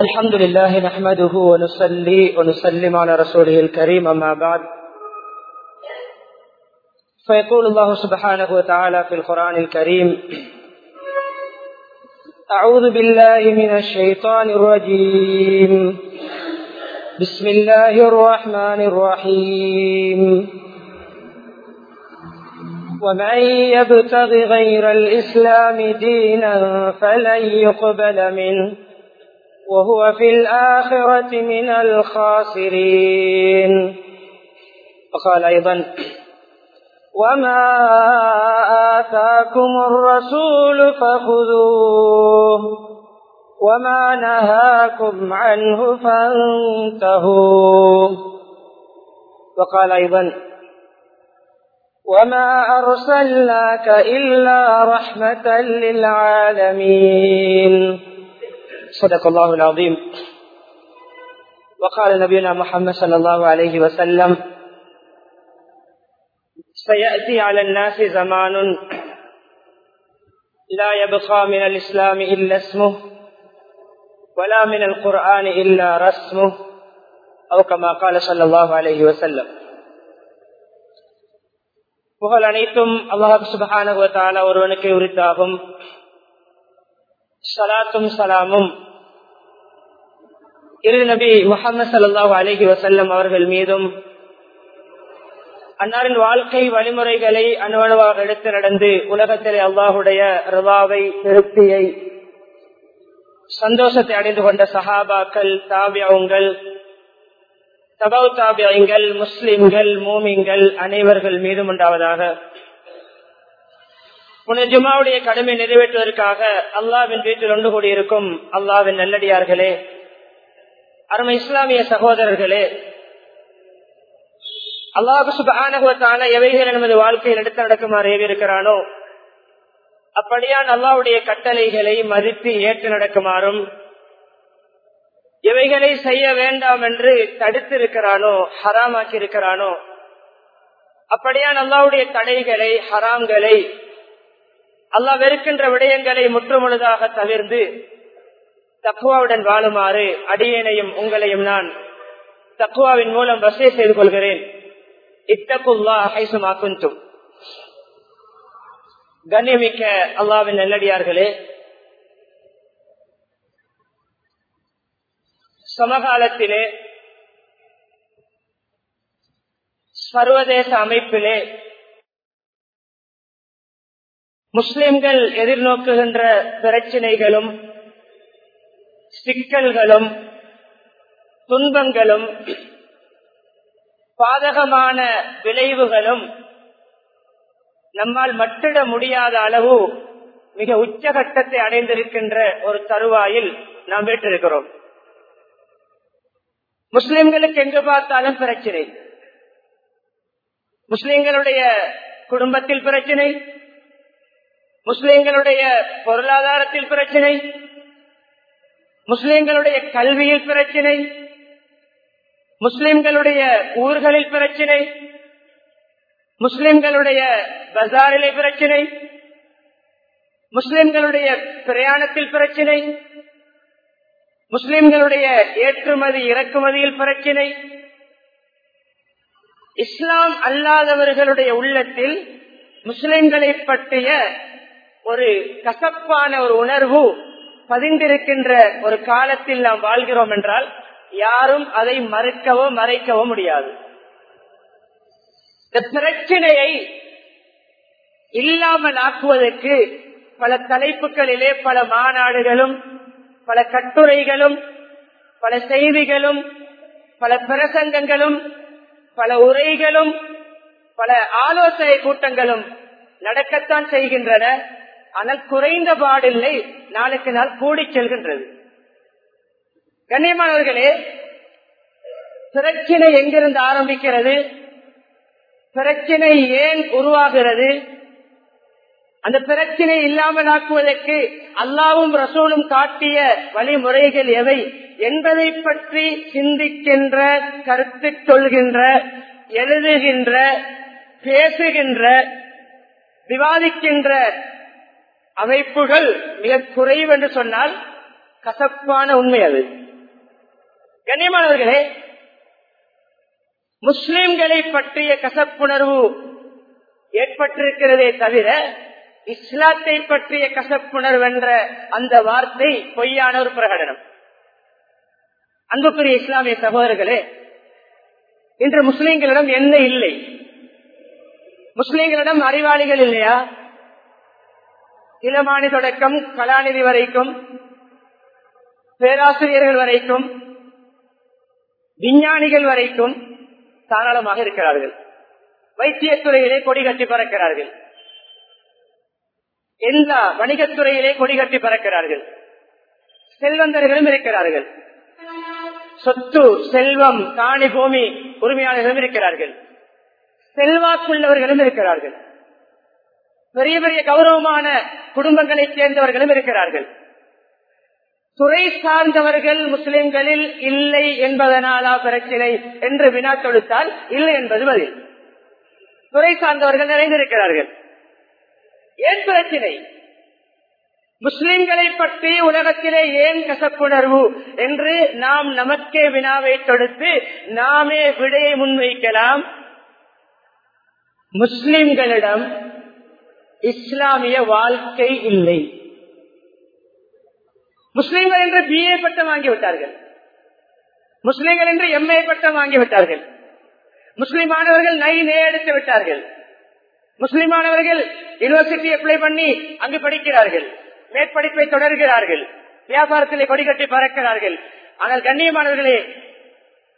الحمد لله نحمده ونصلي ونسلم على رسوله الكريم أما بعد. فيقول الله سبحانه وتعالى في القرآن الكريم أعوذ بالله من الشيطان الرجيم. بسم الله الرحمن الرحيم. ومن يبتغ غير الإسلام دينا فلن يقبل منه. وهو في الآخرة من الخاسرين. وقال أيضا وما آتاكم الرسول فخذوه وما نهاكم عنه فانتهوا وقال أيضا وما أرسلناك إلا رحمة للعالمين. صدق الله العظيم وقال نبينا محمد صلى الله عليه وسلم سيأتي على الناس زمان لا يبقى من الإسلام إلا اسمه ولا من القرآن إلا رسمه أو كما قال صلى الله عليه وسلم புகழ் அனைத்தும் அல்லாஹ் சுபஹான ஒருவனுக்கு உரித்தாகும் சலாத்தும் சலாமும். இரு நபி முகமது சல்லாஹூ அலஹி வசல்லம் அவர்கள் மீதும் அன்னாரின் வாழ்க்கை வழிமுறைகளை அணுவணுவாக எடுத்து நடந்து உலகத்திலே அல்லாஹுடைய ரிவாவை திருப்தியை சந்தோஷத்தை அடைந்து கொண்ட சஹாபாக்கள் தாபியங்கள் தபவு தாபியங்கள் முஸ்லிம்கள் மூமிங்கள் அனைவர்கள் மீதும் உண்டாவதாக. புனர் ஜுமாவுடைய கடமை நிறைவேற்றுவதற்காக அல்லாவின் வீட்டில் ஒன்று கூடியிருக்கும் அல்லாவின் நல்லடியார்களே அருமை இஸ்லாமிய சகோதரர்களே அல்லாஹு சுபானகத்தான எவைகள் நமது வாழ்க்கையில் எடுத்து நடக்குமாறு ஏவியிருக்கிறானோ அப்படியான் அல்லாவுடைய கட்டளைகளை மதித்து ஏற்று நடக்குமாறும் எவைகளை செய்ய வேண்டாம் என்று தடுத்து இருக்கிறானோ ஹராமாக்கி இருக்கிறானோ அப்படியான் அல்லாவுடைய தடைகளை ஹராம்களை அல்லா வெறுக்கின்ற விடயங்களை முற்றுமுழுதாக தவிர்ந்து தக்குவாவுடன் வாழுமாறு அடியேனையும் உங்களையும் நான் தக்குவாவின் மூலம் வசதி செய்து கொள்கிறேன். இத்தகுல்லா ஹைசுமாக்குந்தும் கண்ணியமிக்க அல்லாவின் நல்லடியார்களே சமகாலத்திலே சர்வதேச அமைப்பிலே முஸ்லிம்கள் எதிர்நோக்குகின்ற பிரச்சனைகளும் சிக்கல்களும் துன்பங்களும் பாதகமான விளைவுகளும் நம்மால் மட்டிட முடியாத அளவு மிக உச்சகட்டத்தை அடைந்திருக்கின்ற ஒரு தருவாயில் நாம் பெற்றிருக்கிறோம் முஸ்லிம்களுக்கு எங்கு பார்த்தாலும் பிரச்சனை. முஸ்லிம்களுடைய குடும்பத்தில் பிரச்சனை முஸ்லிம்களுடைய பொருளாதாரத்தில் பிரச்சனை முஸ்லிம்களுடைய கல்வியில் பிரச்சனை முஸ்லிம்களுடைய ஊர்களில் பிரச்சனை முஸ்லிம்களுடைய பஜாரிலே பிரச்சனை முஸ்லிம்களுடைய பிரயாணத்தில் பிரச்சனை முஸ்லிம்களுடைய ஏற்றுமதி இறக்குமதியில் பிரச்சனை. இஸ்லாம் அல்லாதவர்களுடைய உள்ளத்தில் முஸ்லிம்களை பற்றிய ஒரு கசப்பான ஒரு உணர்வு பதிந்திருக்கின்ற ஒரு காலத்தில் நாம் வாழ்கிறோம் என்றால் யாரும் அதை மறுக்கவோ மறைக்கவோ முடியாது. இந்த பிரச்சனையை இல்லாமல் ஆக்குவதற்கு பல தலைப்புகளிலே பல மாநாடுகளும் பல கட்டுரைகளும் பல செய்திகளும் பல பிரசங்கங்களும் பல உரைகளும் பல ஆலோசனை கூட்டங்களும் நடக்கத்தான் செய்கின்றன. ஆனால் குறைந்த பாடில்லை நாளுக்கு நாள் கூடி செல்கின்றது. கண்ணியமானவர்களே பிரச்சனை எங்கிருந்து ஆரம்பிக்கிறது? பிரச்சனை ஏன் உருவாகிறது? அந்த பிரச்சனை இல்லாமல் ஆக்குவதற்கு அல்லாவும் ரசூலும் காட்டிய வழிமுறைகள் எவை என்பதை பற்றி சிந்திக்கின்ற கருத்து சொல்கின்ற எழுதுகின்ற பேசுகின்ற விவாதிக்கின்ற அமைப்புகள் மிக குறைவு என்று சொன்னால் கசப்பான உண்மை அது. கண்ணியமானவர்களே முஸ்லிம்களை பற்றிய கசப்புணர்வு ஏற்பட்டிருக்கிறதே தவிர இஸ்லாத்தை பற்றிய கசப்புணர்வு என்ற அந்த வார்த்தை பொய்யான ஒரு பிரகடனம். அன்புக்குரிய இஸ்லாமிய சகோதரர்களே இன்று முஸ்லிம்களிடம் என்ன இல்லை? முஸ்லிம்களிடம் அறிவாளிகள் இல்லையா? இளமானி தொடக்கம் கலாநிதி வரைக்கும் பேராசிரியர்கள் வரைக்கும் விஞ்ஞானிகள் வரைக்கும் தாராளமாக இருக்கிறார்கள். வைத்தியத்துறையிலே கொடி கட்டி பறக்கிறார்கள். எல்லா வணிகத்துறையிலே கொடி கட்டி பறக்கிறார்கள். செல்வந்தர்களும் இருக்கிறார்கள். சொத்து செல்வம் காணி பூமி உரிமையாளர்களும் இருக்கிறார்கள். செல்வாக்குள்ளவர்களும் இருக்கிறார்கள். பெரிய பெரிய கௌரவமான குடும்பங்களை சேர்ந்தவர்களும் இருக்கிறார்கள். துறை சார்ந்தவர்கள் முஸ்லிம்களில் இல்லை என்பதனாலா பிரச்சனை என்று வினா தொடுத்தால் இல்லை என்பது பதில். துறை சார்ந்தவர்கள் நிறைந்திருக்கிறார்கள். ஏன் பிரச்சனை? முஸ்லிம்களை பற்றி உலகத்திலே ஏன் கசப்புணர்வு என்று நாம் நமக்கே வினாவை தொடுத்து நாமே விடையை முன்வைக்கலாம். முஸ்லிம்களிடம் இஸ்லாமிய வாழ்க்கை இல்லை. முஸ்லிம்கள் என்று பிஏ பட்டம் வாங்கிவிட்டார்கள் முஸ்லிம்கள் என்று எம்ஏ பட்டம் வாங்கிவிட்டார்கள் முஸ்லிமானவர்கள் நை நே எடுத்து விட்டார்கள். முஸ்லிமானவர்கள் யூனிவர்சிட்டி அப்ளை பண்ணி அங்கு படிக்கிறார்கள். மேற்படிப்பை தொடர்கிறார்கள். வியாபாரத்திலே கொடிகட்டி பறக்கிறார்கள். ஆனால் கண்ணியமானவர்களே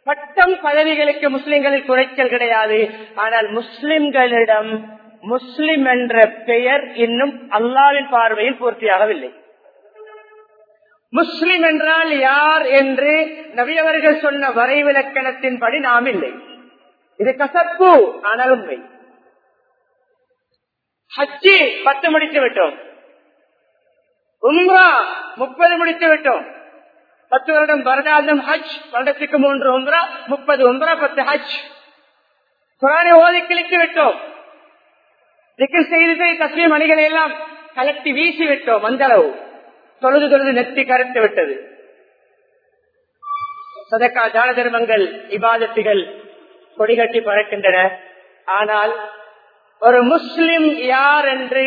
பட்டம் பதவிகளுக்கு முஸ்லிம்களில் குறைச்சல் கிடையாது. ஆனால் முஸ்லிம்களிடம் முஸ்லிம் என்ற பெயர் இன்னும் அல்லாவின் பார்வையில் பூர்த்தியாகவில்லை. முஸ்லிம் என்றால் யார் என்று நவியவர்கள் சொன்ன வரைவிலக்கணத்தின்படி நாம் இல்லை. இது கசப்பு ஆனால் உண்மை. ஹஜ்ஜி பத்து முடித்து விட்டோம். உம்ரா முப்பது முடித்து விட்டோம். பத்து வருடம் வருடாந்தம் ஹஜ் வருடத்துக்கு மூன்று உம்ரா முப்பது உம்ரா பத்து ஹஜ். குரானை ஓதி கிழித்து விட்டோம். திக்கல் செய்து தஸ்மீ மணிகளை எல்லாம் கலட்டி வீசி விட்டோம் மந்தளவு தொழுது தொழுது நெத்தி கரைத்து விட்டது. சதக்கா தான தர்மங்கள் இபாதத்துகள் கொடிகட்டி பறக்கின்றன. ஆனால் ஒரு முஸ்லிம் யார் என்று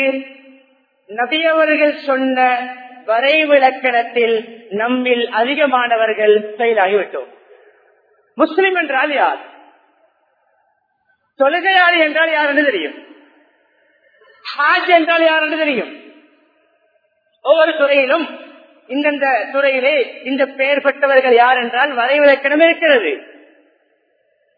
நபியவர்கள் சொன்ன வரைவிலக்கணத்தில் நம்மில் அதிகமானவர்கள் செயலாகிவிட்டோம் முஸ்லிம் என்றால் யார்? தொழுகையாளி என்றால் யார் என்று தெரியும். ஹாஜ் என்றால் யார் என்று தெரியும். ஒவ்வொரு துறையிலும் இந்தந்த துறையிலே இந்த பெயர் பெற்றவர்கள் யார் என்றால் வரைவிலக்கணம் இருக்கிறது.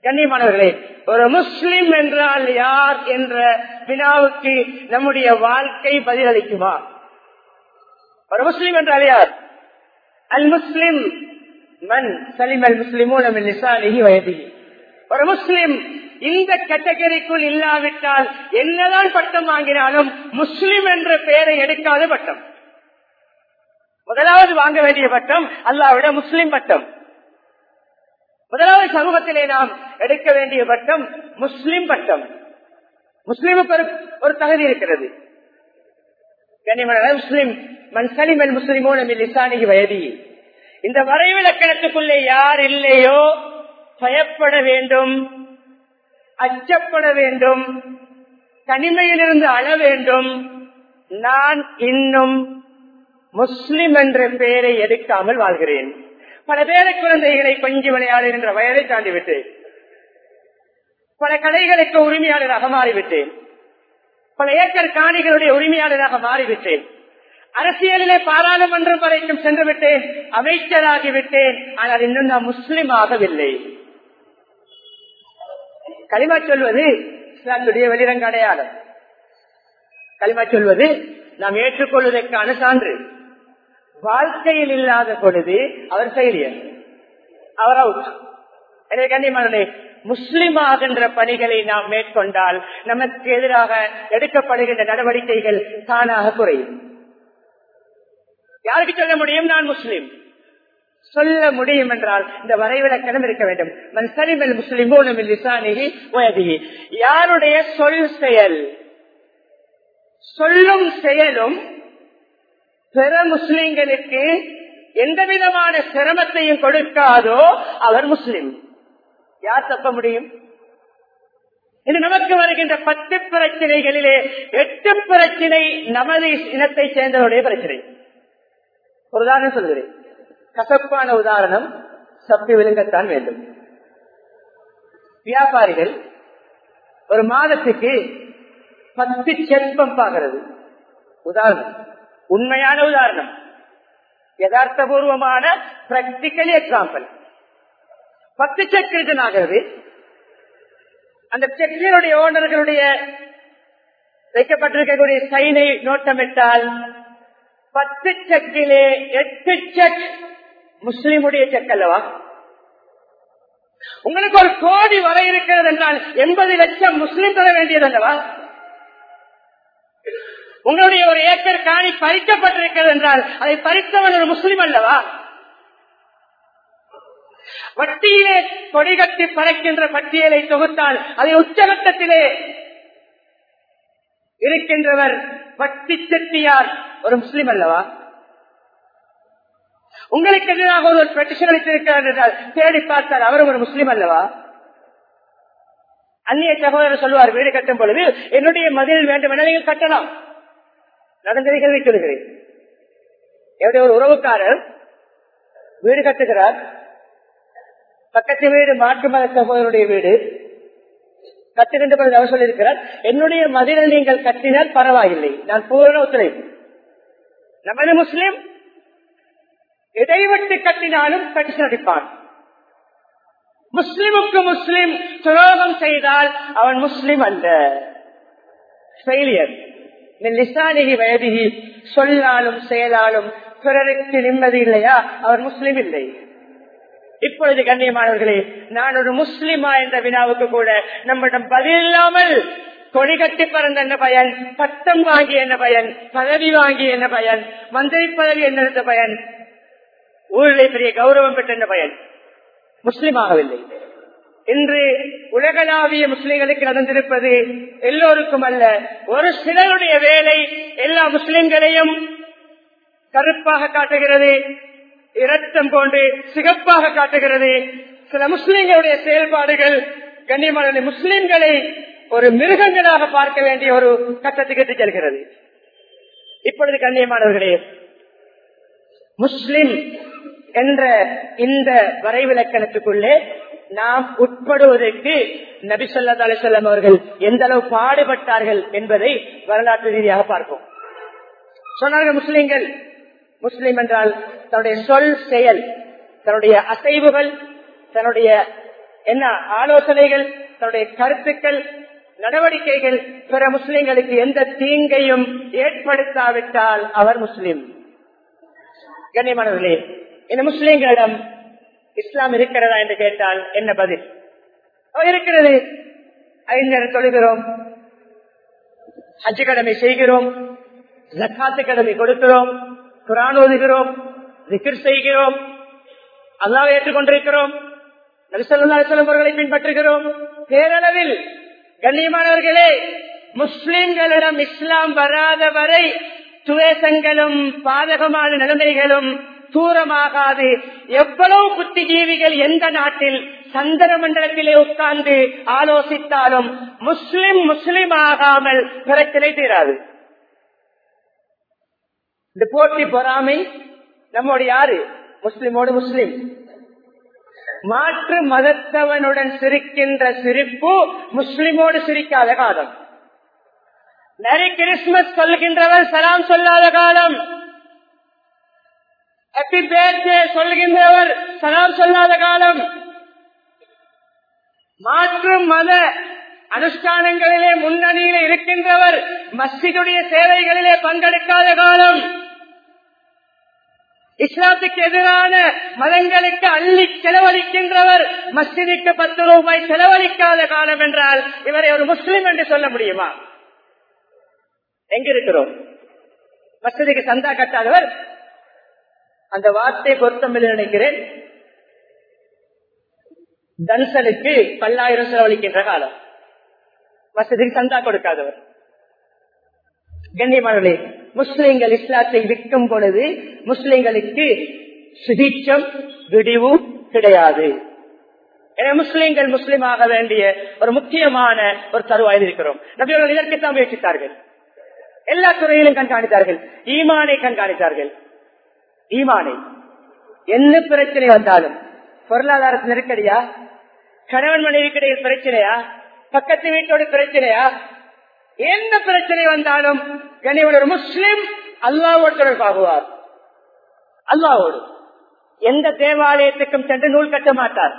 கண்ணியமானவர்களே ஒரு முஸ்லிம் என்றால் யார் என்ற வினாவுக்கு நம்முடைய வாழ்க்கை பதிலளிக்குமா? ஒரு முஸ்லிம் என்றால் யார்? அல் முஸ்லிம். மன் சலிம் அல் முஸ்லிமூன் வயதி ஒரு முஸ்லிம் இந்த கேட்டகரிக்குள் இல்லாவிட்டால் என்னதான் பட்டம் வாங்கினாலும் முஸ்லிம் என்ற பெயரை எடுக்காத பட்டம். முதலாவது வாங்க வேண்டிய பட்டம் அல்லாவிட முஸ்லிம் பட்டம். முதலாவது சமூகத்திலே நாம் எடுக்க வேண்டிய பட்டம் முஸ்லிம் பட்டம். முஸ்லிமுக்கு ஒரு ஒரு தகுதி இருக்கிறது. கனிமன முஸ்லிம் மன்சலிமல் முஸ்லிமோ நம்ம லிசானிக்கு வயதி இந்த வரைவிலக்கணத்துக்குள்ளே யார் இல்லையோ பயப்பட வேண்டும். அச்சப்பட வேண்டும். தனிமையிலிருந்து அழ வேண்டும். நான் இன்னும் முஸ்லிம் என்ற பெயரை எடுக்காமல் வாழ்கிறேன். பல பேர குழந்தைகளை பஞ்சு விளையாடு என்ற வயதை தாண்டி விட்டேன் பல கலைகளுக்கு உரிமையாளராக மாறிவிட்டேன். பல ஏக்கர் காணிகளுடைய உரிமையாளராக மாறிவிட்டேன். அரசியலிலே பாராளுமன்றம் வரைக்கும் சென்று விட்டேன். அமைச்சராகிவிட்டேன் ஆனால் இன்னும் நான் முஸ்லிம் ஆகவில்லை. களிமா சொல்வது இஸ்லாத்துடைய வெளிரங்க அடையாளம் களிமா சொல்வது நாம் ஏற்றுக்கொள்வதற்கான சான்று. வாழ்க்கையில் இல்லாத பொழுது அவர் செயலியர் அவர் அவுட் எனவே கண்ணியமானே முஸ்லிம் ஆகின்ற பணிகளை நாம் மேற்கொண்டால் நமக்கு எதிராக எடுக்கப்படுகின்ற நடவடிக்கைகள் தானாக குறையும். யாருக்கு சொல்ல முடியும்? நான் முஸ்லீம். சொல்ல முடியும் என்றால் இந்த வரைவிலக்கணம் இருக்க வேண்டும். மன்சலிமல் முஸ்லிமோனும் யாருடைய சொல் செயல்? சொல்லும் செயலும் பிற முஸ்லிம்களுக்கு எந்த விதமான சிரமத்தையும் கொடுக்காதோ அவர் முஸ்லிம். யார் தப்ப முடியும்? இது நமக்கு வருகின்ற பத்து பிரச்சனைகளிலே எட்டு பிரச்சனை நமது இனத்தை சேர்ந்தவருடைய பிரச்சனை. ஒரு உதாரணம் சொல்கிறேன். கசப்பான உதாரணம் சப்பி விழுங்கத்தான் வேண்டும். வியாபாரிகள் ஒரு மாதத்துக்கு பத்து செல்பம் பாக்கிறது உதாரணம். உண்மையான உதாரணம். யதார்த்தபூர்வமான பிராக்டிக்கல் எக்ஸாம்பிள் பத்து செக் ரிட்டன் ஆகிறது. அந்த செக்கினுடைய ஓனர்களுடைய வைக்கப்பட்டிருக்கக்கூடிய சைனை நோட்டமிட்டால் பத்து செக்கிலே எட்டு செக் முஸ்லீமுடைய செக் அல்லவா? உங்களுக்கு ஒரு கோடி வர இருக்கிறது என்றால் எண்பது லட்சம் முஸ்லீம் தர வேண்டியது அல்லவா? உங்களுடைய ஒரு ஏக்கர் காணி பறிக்கப்பட்டிருக்கிறது என்றால் அதை பறித்தவன் ஒரு முஸ்லீம் அல்லவா? வட்டியிலே கொடிகட்டி பறக்கின்ற பட்டியலை தொகுத்தால் அதை உச்சகட்டத்திலே இருக்கின்றவர் வட்டி செட்டியார் ஒரு முஸ்லீம் அல்லவா? உங்களுக்கு எதிராக ஒரு பெட்டிஷன் அளித்திருக்கிறார் என்றால் தேடி பார்த்தால் அவரும் ஒரு முஸ்லீம் அல்லவா? அந்நிய சகோதரர் சொல்லுவார் வீடு கட்டும் பொழுது என்னுடைய மதில் வேண்டும் என நீங்கள் கட்டலாம். நடந்ததை சொல்லுகிறேன் என்னுடைய ஒரு உறவுக்காரர் வீடு கட்டுகிறார். பக்கத்து வீடு மாற்று மத சகோதரருடைய வீடு கட்டுகின்ற பொழுது அவர் சொல்லியிருக்கிறார் என்னுடைய மதிலை நீங்கள் கட்டினால் பரவாயில்லை. நான் பூரண ஒத்துழைப்பு. நமது முஸ்லீம். இடைவெட்டு கட்டினாலும் பெட்டிஷன் முஸ்லிமுக்கு முஸ்லிம் துரோகம் செய்தால் அவன் முஸ்லிம் அந்த ஃபெயிலியர். லிசானிகி வயதிகி சொல்லாலும் செயலாலும் பிறருக்கு நிம்மதி இல்லையா? அவர் முஸ்லிம் இல்லை. இப்பொழுது கண்ணியமானவர்களே நான் ஒரு முஸ்லிமா என்ற வினாவுக்கு கூட நம்மிடம் பதில் இல்லாமல் கொடி கட்டி பறந்த என்ன பயன்? பட்டம் வாங்கி என்ன பயன்? பதவி வாங்கி என்ன பயன்? மந்திரி பதவி என்ன பயன்? ஊரிலே பெரிய கௌரவம் பெற்ற இந்த பயன். முஸ்லிம் ஆகவில்லை இன்று உலகளாவிய முஸ்லிம்களுக்கு நடந்திருப்பது எல்லோருக்கும் அல்ல. ஒரு சிலருடைய வேலை எல்லா முஸ்லிம்களையும் கருப்பாக காட்டுகிறது இரத்தம் கொண்டு சிகப்பாக காட்டுகிறது. சில முஸ்லிம்களுடைய செயல்பாடுகள் கண்ணியமான முஸ்லிம்களை ஒரு மிருகங்களாக பார்க்க வேண்டிய ஒரு கட்டத்துக்கு எடுத்து செல்கிறது. இப்பொழுது கண்ணியமானவர்களே முஸ்லிம் என்ற இந்த வரைவிலக்கணத்துக்குள்ளே நாம் உட்படுவதற்கு நபிசல்லா அலிசல்லாம் அவர்கள் எந்த அளவு பாடுபட்டார்கள் என்பதை வரலாற்று ரீதியாக பார்ப்போம். சொன்னார்கள் முஸ்லிம்கள் முஸ்லிம் என்றால் தன்னுடைய சொல் செயல் தன்னுடைய அசைவுகள் தன்னுடைய என்ன ஆலோசனைகள் தன்னுடைய கருத்துக்கள் நடவடிக்கைகள் பிற முஸ்லிம்களுக்கு எந்த தீங்கையும் ஏற்படுத்தாவிட்டால் அவர் முஸ்லிம். கண்ணியமானவர்களே இந்த முஸ்லிம்களிடம் இஸ்லாம் இருக்கிறதா என்று கேட்டால் என்ன பதில்? இருக்கிறது. ஐந்து தொழுகிறோம். ஹஜ் கடமை செய்கிறோம். ஜக்காத்து கடமை கொடுக்கிறோம். குரான் ஓதுகிறோம். விக்கிர் செய்கிறோம். அல்லாவை ஏற்றுக்கொண்டிருக்கிறோம். அவர்களை பின்பற்றுகிறோம். பேரளவில் கண்ணியமானவர்களே முஸ்லிம்களிடம் இஸ்லாம் வராத வரை துவேசங்களும் பாதகமான நிலைமைகளும் தூரமாகாது. எவ்வளவு புத்திஜீவிகள் எந்த நாட்டில் சந்திர மண்டலத்திலே உட்கார்ந்து ஆலோசித்தாலும் முஸ்லிம் முஸ்லிம் ஆகாமல் பிரச்சனை தீராது. இந்த போட்டி பொறாமை நம்மோட யாரு? முஸ்லிமோடு முஸ்லிம். மாற்று மதத்தவனுடன் சிரிக்கின்ற சிரிப்பு முஸ்லிமோடு சிரிக்காத காலம். மேரி கிறிஸ்துமஸ் சொல்கின்றவர் சலாம் சொல்லாத காலம். ஹாப்பி பேர்தே சொல்கின்றவர் சலாம் சொல்லாத காலம்? மாற்று மத அனுஷ்டானங்களிலே முன்னணியிலே இருக்கின்றவர் மஸ்ஜிதுடைய சேவைகளிலே பங்கெடுக்காத காலம். இஸ்லாத்துக்கு எதிரான மதங்களுக்கு அள்ளி செலவழிக்கின்றவர் மஸ்ஜிதுக்கு பத்து ரூபாய் செலவழிக்காத காலம் என்றால் இவரை ஒரு முஸ்லிம் என்று சொல்ல முடியுமா? எங்க இருக்கிறோம் மஸ்ஜிதுக்கு சந்தா கட்டாதவர் அந்த வார்த்தை பொருத்தமில்லை நினைக்கிறேன். தனுசனுக்கு பல்லாயிரம் செலவழிக்கின்ற காலம். வசதிக்கு சந்தா கொடுக்காதவர். கண்ணியமானவர்களே முஸ்லிம்கள் இஸ்லாத்தை விற்கும் பொழுது முஸ்லிம்களுக்கு சுதீட்சம் விடிவு கிடையாது. எனவே முஸ்லிம்கள் ஆக வேண்டிய ஒரு முக்கியமான ஒரு தருவாயில் இருக்கிறோம். நபியவர்கள் இதற்குத்தான் முயற்சித்தார்கள். எல்லா துறையிலும் கண்காணித்தார்கள். ஈமானை கண்காணித்தார்கள். ஈமானை. என்ன பிரச்சனை வந்தாலும் பொருளாதார நெருக்கடியா? கணவன் மனைவிக்கிடையில் பிரச்சனையா? பக்கத்து வீட்டோட பிரச்சனையா? எந்த பிரச்சனை வந்தாலும் கனிவன் ஒரு முஸ்லிம் அல்லாவோடு தொடர்பாகுவார். அல்லாவோடு. எந்த தேவாலயத்துக்கும் சென்று நூல் கட்ட மாட்டார்.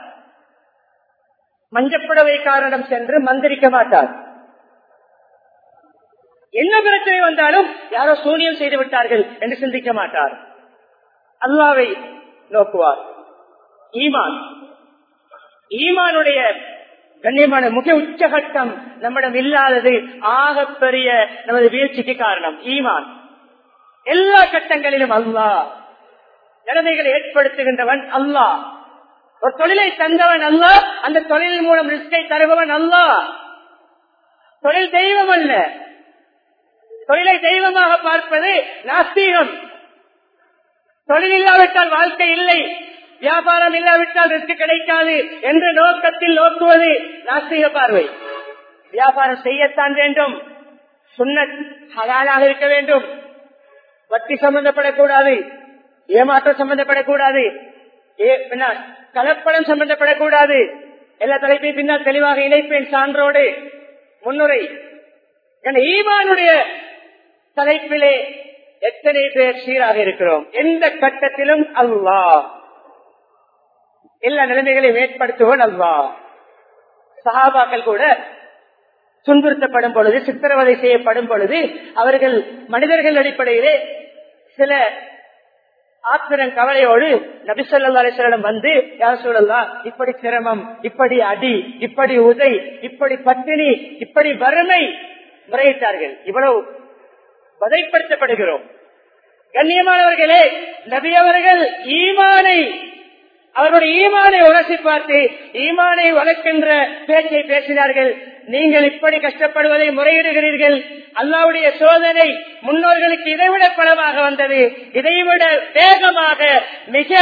மஞ்சப்புடவைக்காரனிடம் சென்று மந்திரிக்க மாட்டார். என்ன பிரச்சனை வந்தாலும் யாரோ சூனியம் செய்து விட்டார்கள் என்று சிந்திக்க மாட்டார். அல்லாவை நோக்குவார். ஈமான். ஈமானுடைய கண்ணியமான முக உச்சகட்டம் நம்மிடம் இல்லாதது ஆகப்பெரிய நமது வீழ்ச்சிக்கு காரணம். ஈமான். எல்லா கட்டங்களிலும் அல்லா நிலைமைகளை ஏற்படுத்துகின்றவன் அல்லாஹ். ஒரு தொழிலை தந்தவன் அல்ல அந்த தொழில் மூலம் ரிஸ்கை தருபவன் அல்ல தொழில் தெய்வம் அல்ல. தொழிலை தெய்வமாக பார்ப்பது நாஸ்தீகம். தொழில் இல்லாவிட்டால் வாழ்க்கை இல்லை. வியாபாரம் இல்லாவிட்டால் ரிஸ்க் கிடைக்காது என்ற நோக்கத்தில் நோக்குவது ராஷ்டிரிய பார்வை. வியாபாரம் செய்யத்தான் வேண்டும். சுண்ண ஹலாலாக இருக்க வேண்டும். வட்டி சம்பந்தப்படக்கூடாது. ஏமாற்றம் சம்பந்தப்படக்கூடாது. கலப்படம் சம்பந்தப்படக்கூடாது. எல்லா தலைப்பையும் பின்னால் தெளிவாக இணைப்பேன் சான்றோடு. முன்னுரை. ஈமானுடைய தலைப்பிலே எத்தனை பேர் சீராக இருக்கிறோம்? எந்த கட்டத்திலும் அல்லா எல்லா நிலைமைகளையும் ஏற்படுத்துவோம் அல்லா சகாபாக்கள் கூட துன்புறுத்தப்படும் பொழுது சித்திரவதை செய்யப்படும் பொழுது அவர்கள் மனிதர்கள் அடிப்படையிலே சில ஆத்திரம் கவலையோடு நபிசல்லா வந்து யார் சொல்லலாம் இப்படி சிரமம் இப்படி அடி இப்படி உதை இப்படி பட்டினி இப்படி வறுமை முறையிட்டார்கள். இவ்வளவு வதைப்படுத்தப்படுகிறோம். கண்ணியமானவர்களே நபி அவர்கள் ஈமானை அவருடைய ஈமானை உரசி பார்த்து ஈமானை வளர்க்கின்ற பேச்சை பேசினார்கள். நீங்கள் இப்படி கஷ்டப்படுவதை முறையிடுகிறீர்கள். அல்லாவுடைய சோதனை முன்னோர்களுக்கு இதைவிட பலமாக வந்தது. இதைவிட வேகமாக மிக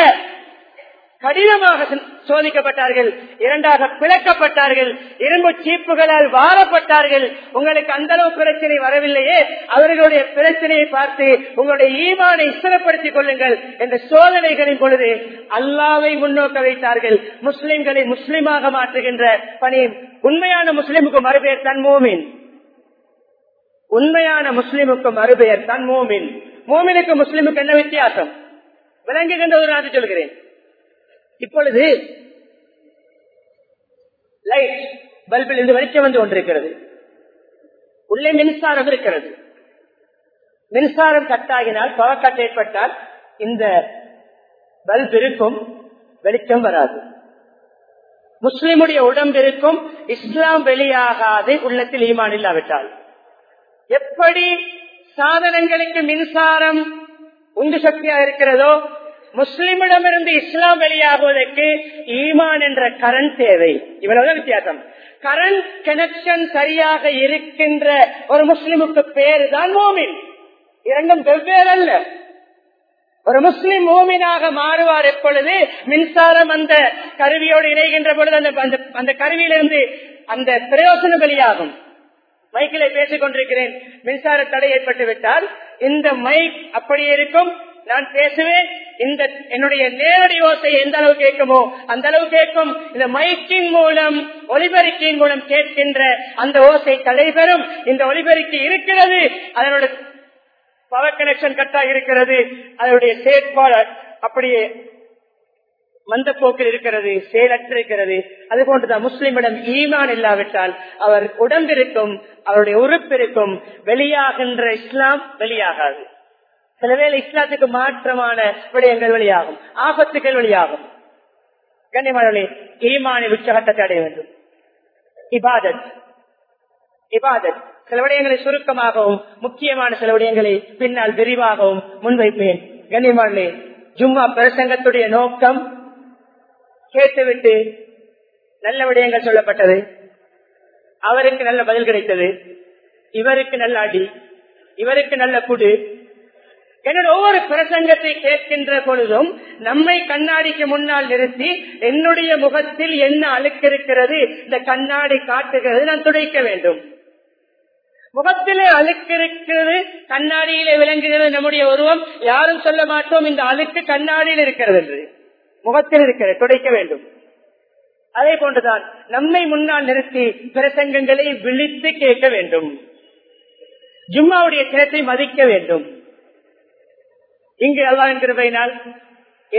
கடினமாக சோதிக்கப்பட்டார்கள் இரண்டாக பிளக்கப்பட்டார்கள் இரும்பு சீப்புகளால் வாழப்பட்டார்கள் உங்களுக்கு அந்த அளவு பிரச்சனை வரவில்லையே அவர்களுடைய பிரச்சனையை பார்த்து உங்களுடைய ஈமானை ஸ்திரப்படுத்திக் கொள்ளுங்கள் என்ற சோதனைகளின் பொழுது அல்லாவை முன்னோக்க வைத்தார்கள். முஸ்லிம்களை முஸ்லிமாக மாற்றுகின்ற பணி உண்மையான முஸ்லிமுக்கு மறுபெயர் தன் மோமின். உண்மையான முஸ்லிமுக்கு மறுபெயர் தன் மோமின். மோமினுக்கு முஸ்லிமுக்கு என்ன வித்தியாசம்? விளங்குகின்ற ஒரு நான் சொல்கிறேன். இப்பொழுது லைட் பல்பில் இருந்து வெளிச்சம் வந்து கொண்டிருக்கிறது. உள்ளே மின்சாரம் இருக்கிறது. மின்சாரம் கட்டாகினால் பவர் கட் ஏற்பட்டால் இந்த பல்ப் இருக்கும் வெளிச்சம் வராது. முஸ்லிமுடைய உடம்பிற்கும் இஸ்லாம் வெளியாகாது உள்ளத்தில் ஈமான் இல்லாவிட்டால். எப்படி சாதனங்களுக்கு மின்சாரம் உந்து சக்தியாக இருக்கிறதோ முஸ்லிமிடமிருந்து இஸ்லாம் வெளியாகுவதற்கு ஈமான் என்ற கரண்ட் தேவை. இவ்வளவு வித்தியாசம். கரண்ட் கனெக்ஷன் சரியாக இருக்கின்ற ஒரு முஸ்லிமுக்கு பேரு தான் மோமின். இரண்டும் வெவ்வேறு அல்ல ஒரு முஸ்லிம் மோமினாக மாறுவார் எப்பொழுது? மின்சாரம் அந்த கருவியோடு இணைகின்ற பொழுது அந்த அந்த கருவியிலிருந்து அந்த பிரயோசனம் வெளியாகும். மைக்கிலே பேசிக் கொண்டிருக்கிறேன் மின்சார தடை ஏற்பட்டு விட்டால் இந்த மைக் அப்படியே இருக்கும். நான் பேசுவேன் இந்த என்னுடைய நேரடி ஓசை எந்த அளவு கேட்குமோ அந்த அளவு கேட்கும். இந்த மைக்கின் மூலம் ஒலிபெருக்கின் மூலம் கேட்கின்ற அந்த ஓசை தலைபெறும் இந்த ஒலிபெருக்கி இருக்கிறது அதனுடைய பவர் கனெக்ஷன் கட்டாக இருக்கிறது அதனுடைய செயற்பாடு அப்படியே மந்த போக்கில் இருக்கிறது. செயலற்றிருக்கிறது அது போன்றுதான் முஸ்லிமிடம் ஈமான் இல்லாவிட்டால் அவர் உடம்பிற்கும் அவருடைய உறுப்பிற்கும் வெளியாகின்ற இஸ்லாம் வெளியாகாது. சில வேளை இஸ்லாத்துக்கு மாற்றமான விடயங்கள் வெளியாகும் ஆபத்துகள் வெளியாகும் கண்ணியமானே ஈமானை உச்சகட்டத்தை அடைய வேண்டும். இபாதத். இபாதத். சில விடயங்களை சுருக்கமாகவும் முக்கியமான சில விடயங்களை பின்னால் விரிவாகவும் முன்வைப்பேன். கண்ணியமானே ஜும்மா பிரசங்கத்துடைய நோக்கம் கேட்டுவிட்டு நல்ல விடயங்கள் சொல்லப்பட்டது. அவருக்கு நல்ல பதில் கிடைத்தது. இவருக்கு நல்ல அடி. இவருக்கு நல்ல குடு. என்னோட ஒவ்வொரு பிரசங்கத்தை கேட்கின்ற பொழுதும் நம்மை கண்ணாடிக்கு முன்னால் நிறுத்தி என்னுடைய முகத்தில் என்ன அழுக்கு இருக்கிறது இந்த கண்ணாடி காட்டுகிறது நான் துடைக்க வேண்டும். முகத்திலே அழுக்கு இருக்கிறது கண்ணாடியிலே விளங்குகிறது நம்முடைய உருவம். யாரும் சொல்ல மாட்டோம் இந்த அழுக்கு கண்ணாடியில் இருக்கிறது என்று. முகத்தில் இருக்கிறது துடைக்க வேண்டும். அதே போன்றுதான் நம்மை முன்னால் நிறுத்தி பிரசங்கங்களை விழித்து கேட்க வேண்டும். ஜும்மாவுடைய தினத்தை மதிக்க வேண்டும். இங்கு அல்லாவின் கிருபையினால்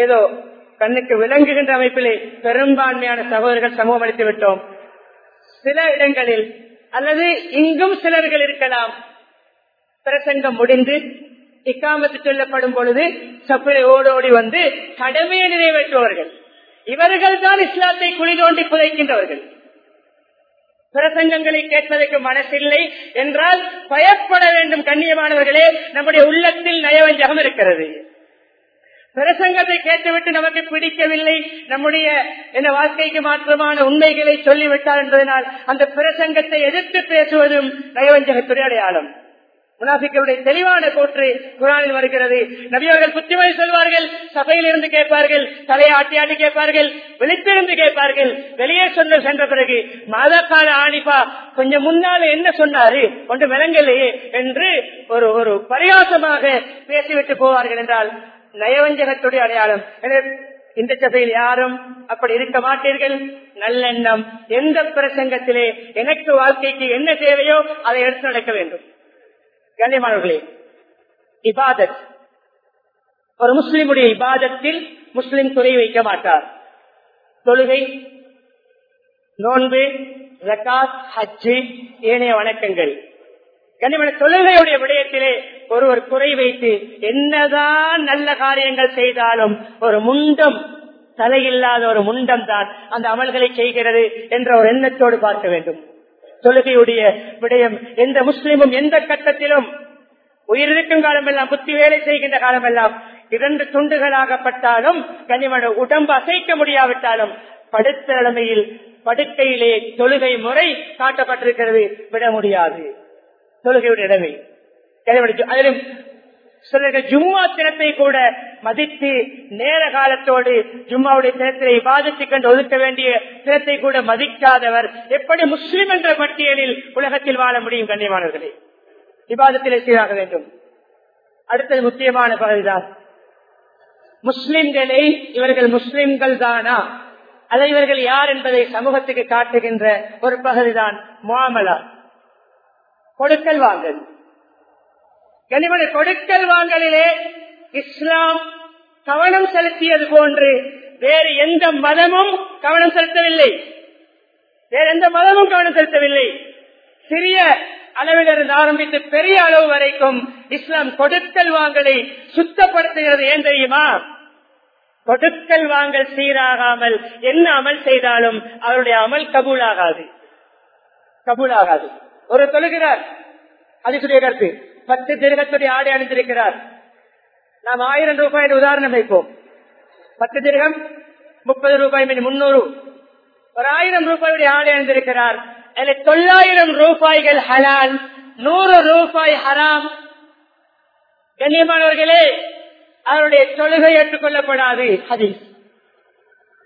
ஏதோ கண்ணுக்கு விளங்குகின்ற அமைப்பிலே பெரும்பான்மையான சகோதரர்கள் சமூகம் அளித்து விட்டோம். சில இடங்களில் அல்லது இங்கும் சிலர்கள் இருக்கலாம். பிரசங்கம் முடிந்து இக்காமத்து சொல்லப்படும் பொழுது சப்பிலை ஓடோடி வந்து கடமையை நிறைவேற்றுவார்கள் இவர்கள் தான் இஸ்லாத்தை குழி தோண்டி புதைக்கின்றவர்கள். பிரசங்கங்களை கேட்பதற்கு மனசில்லை என்றால் பயப்பட வேண்டும் கண்ணியமானவர்களே. நம்முடைய உள்ளத்தில் நயவஞ்சகம் இருக்கிறது. பிரசங்கத்தை கேட்டுவிட்டு நமக்கு பிடிக்கவில்லை. நம்முடைய என்ன வாழ்க்கைக்கு மாற்றமான உண்மைகளை சொல்லிவிட்டார் என்பதனால் அந்த பிரசங்கத்தை எதிர்த்து பேசுவதும் நயவஞ்சகத்துறை அடையாளம். முனாபிக்களுடைய தெளிவான கூற்று குரானில் வருகிறது. நபியவர்கள் புத்திமொழி சொல்வார்கள் சபையில் இருந்து கேட்பார்கள் தலையை ஆட்டி ஆட்டி கேட்பார்கள் வெளித்திருந்து கேட்பார்கள் வெளியே சொன்ன சென்ற பிறகு மாதக்கால ஆணிப்பா கொஞ்சம் முன்னால என்ன சொன்னாரு? ஒன்று விளங்கலையே என்று ஒரு ஒரு பரிகாசமாக பேசிவிட்டு போவார்கள் என்றால் நயவஞ்சகத்துடைய அடையாளம். இந்த சபையில் யாரும் அப்படி இருக்க மாட்டீர்கள். நல்லெண்ணம். எந்த பிரசங்கத்திலே எனக்கு வாழ்க்கைக்கு என்ன தேவையோ அதை எடுத்து நடக்க வேண்டும். கண்ணியமானவர்களே இபாதத். ஒரு முஸ்லிமுடைய இபாதத்தில் முஸ்லிம் துறை வைக்க மாட்டார். தொழுகை நோன்பு ஜக்காத் ஹஜ்ஜு ஏனைய வணக்கங்கள். கண்ணியமான தொழுகையுடைய விடயத்திலே ஒருவர் குறை வைத்து என்னதான் நல்ல காரியங்கள் செய்தாலும் ஒரு முண்டம் தலையில்லாத ஒரு முண்டம் தான் அந்த அமல்களை செய்கிறது என்ற ஒரு எண்ணத்தோடு பார்க்க வேண்டும். தொழுகையுடைய விடயம். எந்த முஸ்லிமும் எந்த கட்டத்திலும் உயிரிழக்கும் காலமெல்லாம் புத்தி வேலை செய்கின்ற காலமெல்லாம் இரண்டு துண்டுகளாகப்பட்டாலும் கனிமன உடம்பு அசைக்க முடியாவிட்டாலும் படுத்த நிலைமையில் படுக்கையிலே தொழுகை முறை காட்டப்பட்டிருக்கிறது. விட முடியாது. தொழுகையுடைய நிலைமை. அதிலும் சிலர்கள் ஜும்மா தினத்தை கூட மதித்து நேர காலத்தோடு ஜும்மாவுடைய தினத்தை பாதித்துக் ஒதுக்க வேண்டிய தினத்தை கூட மதிக்காதவர் எப்படி முஸ்லிம் என்ற பட்டியலில் உலகத்தில் வாழ முடியும் கண்ணியமானவர்களே? விவாதத்திலே சீராக வேண்டும். அடுத்தது முக்கியமான பகுதிதான். முஸ்லிம்களை இவர்கள் முஸ்லிம்கள் தானா? அதை இவர்கள் யார் என்பதை சமூகத்துக்கு காட்டுகின்ற ஒரு பகுதிதான் மாமலா கொடுக்கல் வாங்கல். கனிமன கொடுக்கல் வாங்கலிலே இஸ்லாம் கவனம் செலுத்தியது போன்று வேறு எந்த மதமும் கவனம் செலுத்தவில்லை. வேற எந்த மதமும் கவனம் செலுத்தவில்லை. சிறிய அளவிலிருந்து ஆரம்பித்து பெரிய அளவு வரைக்கும் இஸ்லாம் கொடுக்கல் வாங்கலை சுத்தப்படுத்துகிறது. ஏன் தெரியுமா? கொடுக்கல் வாங்கல் சீராகாமல் என்ன அமல் செய்தாலும் அவருடைய அமல் கபூலாகாது. கபூலாகாது. ஒரு தொழுகிறார் அதுக்குரிய கருத்து. பத்து திருகத்துடைய ஆடை அணிந்திருக்கிறார். நாம் ஆயிரம் ரூபாய் உதாரணம் வைப்போம். பத்து திருகம் முப்பது ரூபாய் மீது முன்னூறு. ஒரு ஆயிரம் ரூபாயுடைய ஆடை அணிந்திருக்கிறார். அதில் தொள்ளாயிரம் ரூபாய்கள் ஹலால் நூறு ரூபாய் ஹராம். கண்ணியமானவர்களே அவருடைய தொழுகை ஏற்றுக்கொள்ளப்படாது ஹதீஸ்.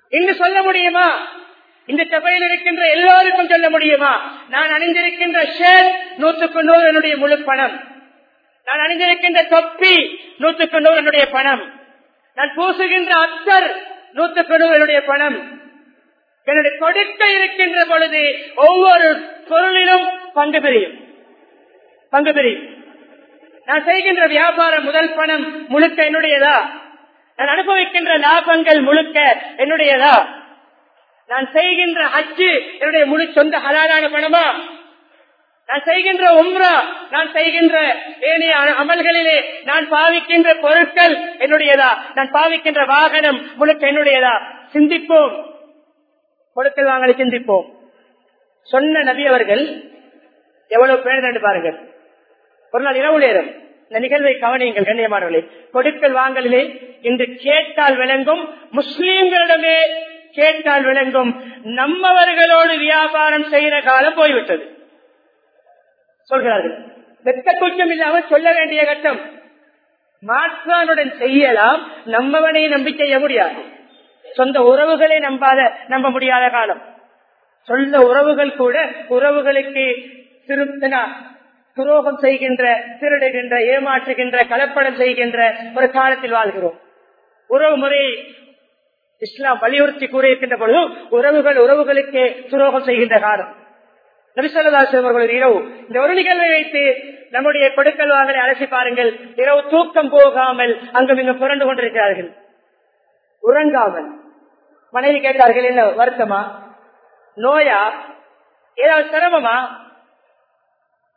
இங்கு சொல்ல முடியுமா? இந்த சபையில் இருக்கின்ற எல்லோருக்கும் சொல்ல முடியுமா? நான் அணிந்திருக்கின்ற ஷேர் நூற்றுக்கு நூறு என்னுடைய முழு பணம். நான் அணிந்திருக்கின்ற தொப்பி நூற்றுக்கு நூறு என்னுடைய பணம். நான் பூசுகின்ற அத்தர் நூற்றுக்கு நூறு என்னுடைய பணம். என்னுடைய கொடுக்க இருக்கின்ற பொழுது ஒவ்வொரு பொருளிலும் பங்கு பெரியும். பங்கு பெரியும். நான் செய்கின்ற வியாபாரம் முதல் பணம் முழுக்க என்னுடையதா? நான் அனுபவிக்கின்ற லாபங்கள் முழுக்க என்னுடையதா? நான் செய்கின்ற அச்சு என்னுடைய முழு சொந்த ஹலாலான பணமா? நான் செய்கின்ற உம்ரா நான் செய்கின்ற ஏனைய அமல்களிலே நான் பாவிக்கின்ற பொருட்கள் என்னுடையதா? நான் பாவிக்கின்ற வாகனம் முழுக்க என்னுடையதா? சிந்திப்போம். கொடுக்கல் வாங்கலை சிந்திப்போம். சொன்ன நபி அவர்கள் எவ்வளவு பேர் பாருங்கள். ஒரு நாள் இரவு நேரம் இந்த நிகழ்வை கவனியுங்கள் கண்ணியமானவர்களே கொடுக்கல் வாங்கலிலே இன்று கேட்டால் விளங்கும் முஸ்லீம்களிடமே கேட்டால் விளங்கும் நம்மவர்களோடு வியாபாரம் செய்கிற காலம் போய்விட்டது. சொல்கிறார்கள். வெத்த குற்றம் இல்லாமல் சொல்ல வேண்டிய கட்டம். மாற்றானுடன் செய்யலாம் நம்மவனை நம்பி செய்ய முடியாது சொந்த உறவுகளை நம்பாத நம்ப முடியாத காலம். சொந்த உறவுகள் கூட உறவுகளுக்கு திருத்தினா துரோகம் செய்கின்ற திருடுகின்ற ஏமாற்றுகின்ற கலப்படம் செய்கின்ற ஒரு காலத்தில் வாழ்கிறோம். உறவு முறை இஸ்லாம் வலியுறுத்தி கூறியிருக்கின்ற பொழுது உறவுகள் உறவுகளுக்கு துரோகம் செய்கின்ற காலம். நபிசல்லாசம் அவர்கள் இரவு. இந்த ஒரு நிகழ்வை வைத்து நம்முடைய கொடுக்கல் வாங்கலை அலசி பாருங்கள். இரவு தூக்கம் போகாமல் அங்கும் இங்கு புரண்டு கொண்டிருக்கிறார்கள். உறங்காமல். மனைவி கேட்டார்கள் என்ன வருத்தமா? நோயா? ஏதாவது சிரமமா?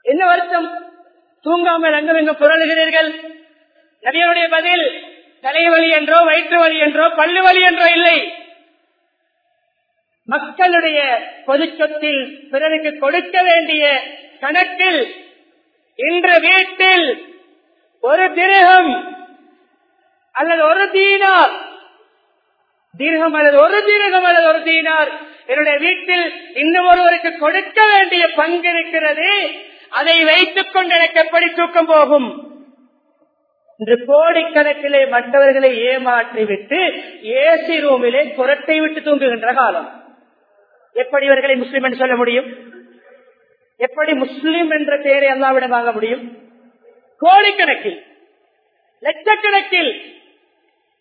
என்ன வருத்தம்? தூங்காமல் அங்கும் இங்கு புரளுகிறீர்கள்? நபியனுடைய பதில் தலைவலி என்றோ வயிற்று வலி என்றோ பல்லு வலி என்றோ இல்லை. மக்களுடைய பொது சொத்தில் பிறருக்கு கொடுக்க வேண்டிய கணக்கில் இன்று வீட்டில் ஒரு திருகம் அல்லது ஒரு தீனார். தீர்க்கம் அல்லது ஒரு தீரகம் அல்லது ஒரு தீனார். என்னுடைய வீட்டில் இன்னும் ஒருவருக்கு கொடுக்க வேண்டிய பங்கு இருக்கிறது. அதை வைத்துக் கொண்டு எனக்கு எப்படி தூக்கம் போகும்? இன்று கோடிக்கணக்கிலே மற்றவர்களை ஏமாற்றிவிட்டு ஏசி ரூமிலே புறத்தை விட்டு தூங்குகின்ற காலம். எப்படி இவர்களை முஸ்லீம் என்று சொல்ல முடியும்? எப்படி முஸ்லீம் என்ற பெயரை அல்லாவிடம் வாங்க முடியும்? கோடிக்கணக்கில் லட்சக்கணக்கில்.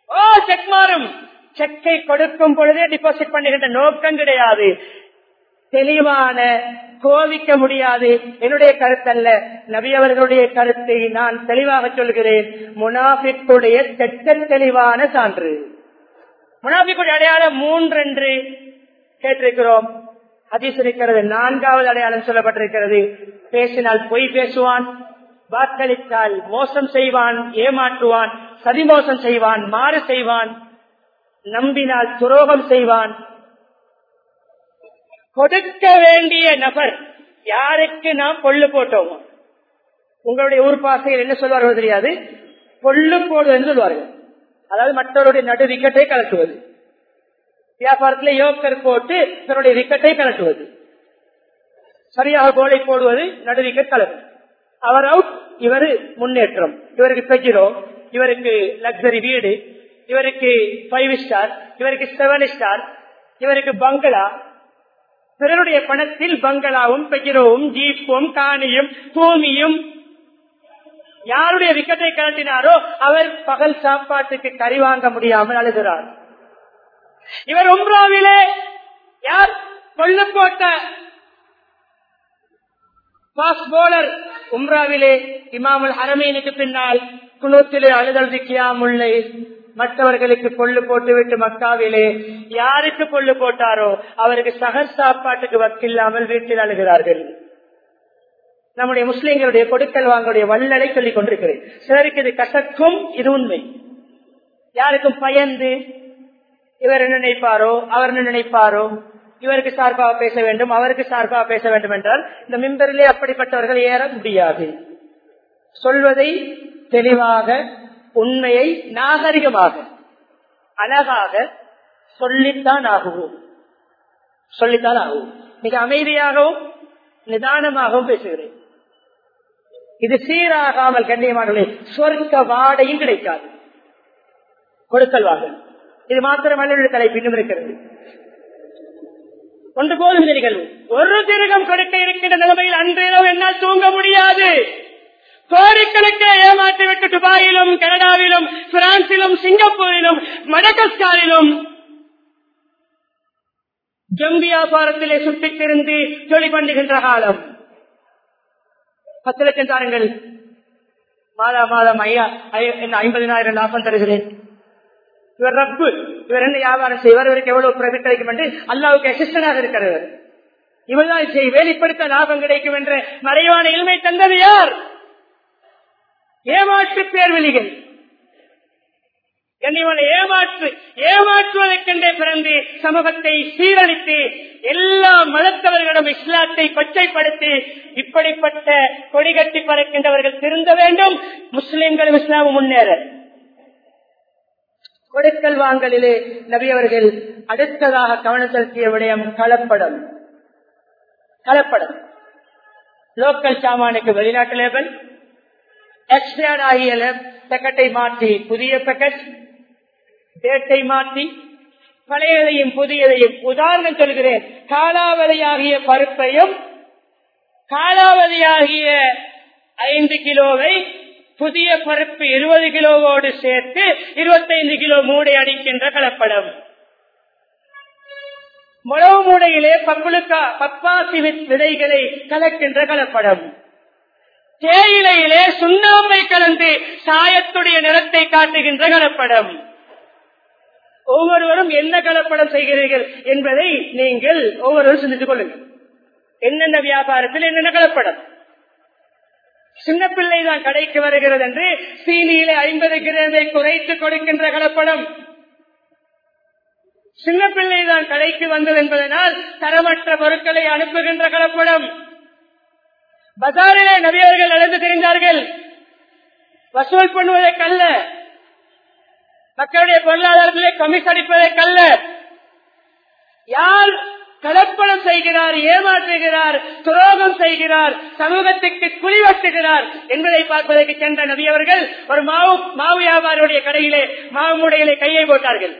ஓ செக் மாறும் செக்கை கொடுக்கும் பொழுதே டிபாசிட் பண்ணுகின்ற நோக்கம் கிடையாது. தெளிவான கோவிக்க முடியாது. என்னுடைய கருத்தல்ல. நபி அவர்களுடைய கருத்தை நான் தெளிவாக சொல்கிறேன். முனாபிக்குடைய தெட்ட தெளிவான சான்று. முனாபிக்குடைய அடையாளம் மூன்றென்று. கேட்டிருக்கிறோம். அதிசரிக்கிறது இருக்கிறது. நான்காவது அடையாளம் சொல்லப்பட்டிருக்கிறது. பேசினால் பொய் பேசுவான் வாக்களித்தால் மோசம் செய்வான் ஏமாற்றுவான் சதிமோசம் செய்வான் மாறு செய்வான் நம்பினால் துரோகம் செய்வான். கொடுக்க வேண்டிய நபர் யாருக்கு நாம் பொல்லு போட்டோம்? உங்களுடைய ஊர் பாசையில் என்ன சொல்வார்கள் தெரியாது. பொல்லு போடுவது என்று சொல்வார்கள். அதாவது மற்றவருடைய நடு விக்கெட்டை கலக்குவது. வியாபாரத்தில் யோக்கர் போட்டு தன்னுடைய விக்கெட்டை கலட்டுவது சரியாக கோலை போடுவது நடு விக்கெட் கலட்டு அவர் அவுட் இவரு முன்னேற்றம். இவருக்கு பெஜிரோ இவருக்கு லக்ஸரி வீடு இவருக்கு ஃபைவ் ஸ்டார் இவருக்கு செவன் ஸ்டார் இவருக்கு பங்களா பிறருடைய பணத்தில் பங்களாவும் பெஜிரோவும் ஜீப்பும் காணியும் பூமியும் யாருடைய விக்கெட்டை கலட்டினாரோ அவர் பகல் சாப்பாட்டுக்கு கறி வாங்க முடியாமல் அழுகிறார். இவர் உம்ராவிலே யார்? கொள்ளு போட்ட பாஸ் போலர் உம்ராவிலே இமாமுல் ஹரமீனுக்கு பின்னால் குளத்திலே அழுதல் கியாமுல்லை. மற்றவர்களுக்கு கொள்ளு போட்டுவிட்டு மக்காவிலே யாருக்கு கொள்ளு போட்டாரோ அவருக்கு சகர் சாப்பாட்டுக்கு வக்கில்லாமல் வீட்டில் அழுகிறார்கள். நம்முடைய முஸ்லீம்களுடைய கொடுக்கல் வாங்களுடைய வல்லலை சொல்லிக் கொண்டிருக்கிறேன். சிலருக்கு இது கசக்கும் இது உண்மை. யாருக்கும் பயந்து இவர் என்ன நினைப்பாரோ அவர் என்ன நினைப்பாரோ? இவருக்கு சார்பாக பேச வேண்டும் அவருக்கு சார்பாக பேச வேண்டும் என்றால் இந்த மிம்பரிலே அப்படிப்பட்டவர்கள் ஏற முடியாது. சொல்வதை தெளிவாக உண்மையை நாகரிகமாக அழகாக சொல்லித்தான் ஆகுவோம். சொல்லித்தான் ஆகும் மிக அமைதியாகவும் நிதானமாகவும் பேசுகிறேன். இது சீராகாமல் கண்ணியமானே சொர்க்க வாடையும் கிடைக்காது. கொடுக்கல் வாங்கல் இது மாத்திரமல்ல தலைப்பு இன்னும் இருக்கிறது. ஒன்று போதும் நிகழ்வு ஒரு திருகம் கொடுக்க இருக்கின்ற நிலைமையில் அன்றிரவு என்னால் தூங்க முடியாது. கோடிக்கணக்கில் ஏமாற்றி விட்டு துபாயிலும் கனடாவிலும் பிரான்சிலும் சிங்கப்பூரிலும் மடகஸ்காரிலும் ஜம்பியாபாரத்திலே சுட்டித்திருந்து தொழில் பண்ணுகின்ற காலம். பத்து லட்சம் தாருங்கள். மாதா மாதம் ஐயா ஐம்பதினாயிரம் லாபம் தருகிறேன் இவர் ரப்பு இவர் என்ன வியாபாரம் செய்வார்? இவருக்கு எவ்வளவு பிரபிட் கிடைக்கும் என்று அல்லாவுக்கு அசிஸ்டனாக இருக்கிறவர். இவர்தான் செய்வேன் லாபம் கிடைக்கும் என்ற மறைவான இல்மை தந்தது யார்? ஏமாற்று பேர்வெளிகள் கண்ணியமான ஏமாற்று ஏமாற்றுவதற்கென்றே பிறந்து சமூகத்தை சீரழித்து எல்லா மதத்தவர்களிடம் இஸ்லாத்தை கொச்சைப்படுத்தி இப்படிப்பட்ட கொடிகட்டி பறக்கின்றவர்கள் திருந்த வேண்டும். முஸ்லிம்களும் இஸ்லாமும் முன்னேற. கொடுக்கல் வாங்கலிலே நபியவர்கள் அடுத்ததாக கவனம் செலுத்திய விடயம் கலப்படம். கலப்படம். லோக்கல் சாமானுக்கு வெளிநாட்டு லேபல் எக்ஸ்பயர் ஆகிய பெக்கெட்டை மாற்றி புதிய பெக்கெட் டேட்டை மாற்றி பழையதையும் புதியதையும் உதாரணம் சொல்கிறேன். காலாவதியாகிய பருப்பையும் காலாவதியாகிய ஐந்து கிலோவை புதிய பருப்பு இருபது கிலோவோடு சேர்த்து இருபத்தைந்து கிலோ மூடை அடிக்கின்ற கலப்படம். முழவு மூடையிலே பப்புளுக்கா பப்பாசி விதைகளை கலக்கின்ற கலப்படம். தேயிலையிலே சுண்ணாம்பை கலந்து சாயத்துடைய நிறத்தை காட்டுகின்ற கலப்படம். ஒவ்வொருவரும் என்ன கலப்படம் செய்கிறீர்கள் என்பதை நீங்கள் ஒவ்வொருவரும் சிந்தித்துக் கொள்ளுங்கள். என்னென்ன வியாபாரத்தில் என்னென்ன கலப்படம்? சின்ன பிள்ளை தான் கடைக்கு வருகிறது என்று சீனியில ஐம்பது கிராமை குறைத்து கொடுக்கின்ற கலப்படம். சின்ன பிள்ளை தான் கடைக்கு வந்தது என்பதனால் தரமற்ற பொருட்களை அனுப்புகின்ற கலப்படம். பசாரிலே நபியர்கள் அழைந்து தெரிந்தார்கள். வசூல் பண்ணுவதற்கல்ல மக்களுடைய பொருளாதாரத்திலே கமிஷன் அடிப்பதற்கல்ல யார் கலப்படம் செய்கிறார் ஏமாற்றுகிறார் துரோகம் செய்கிறார் சமூகத்துக்கு குளிவட்டுகிறார் என்பதை பார்ப்பதற்கு சென்ற நபி அவர்கள் ஒரு மாவு மாவு வியாபாரியுடைய கடையிலே மாவு முடையிலே கையை போட்டார்கள்.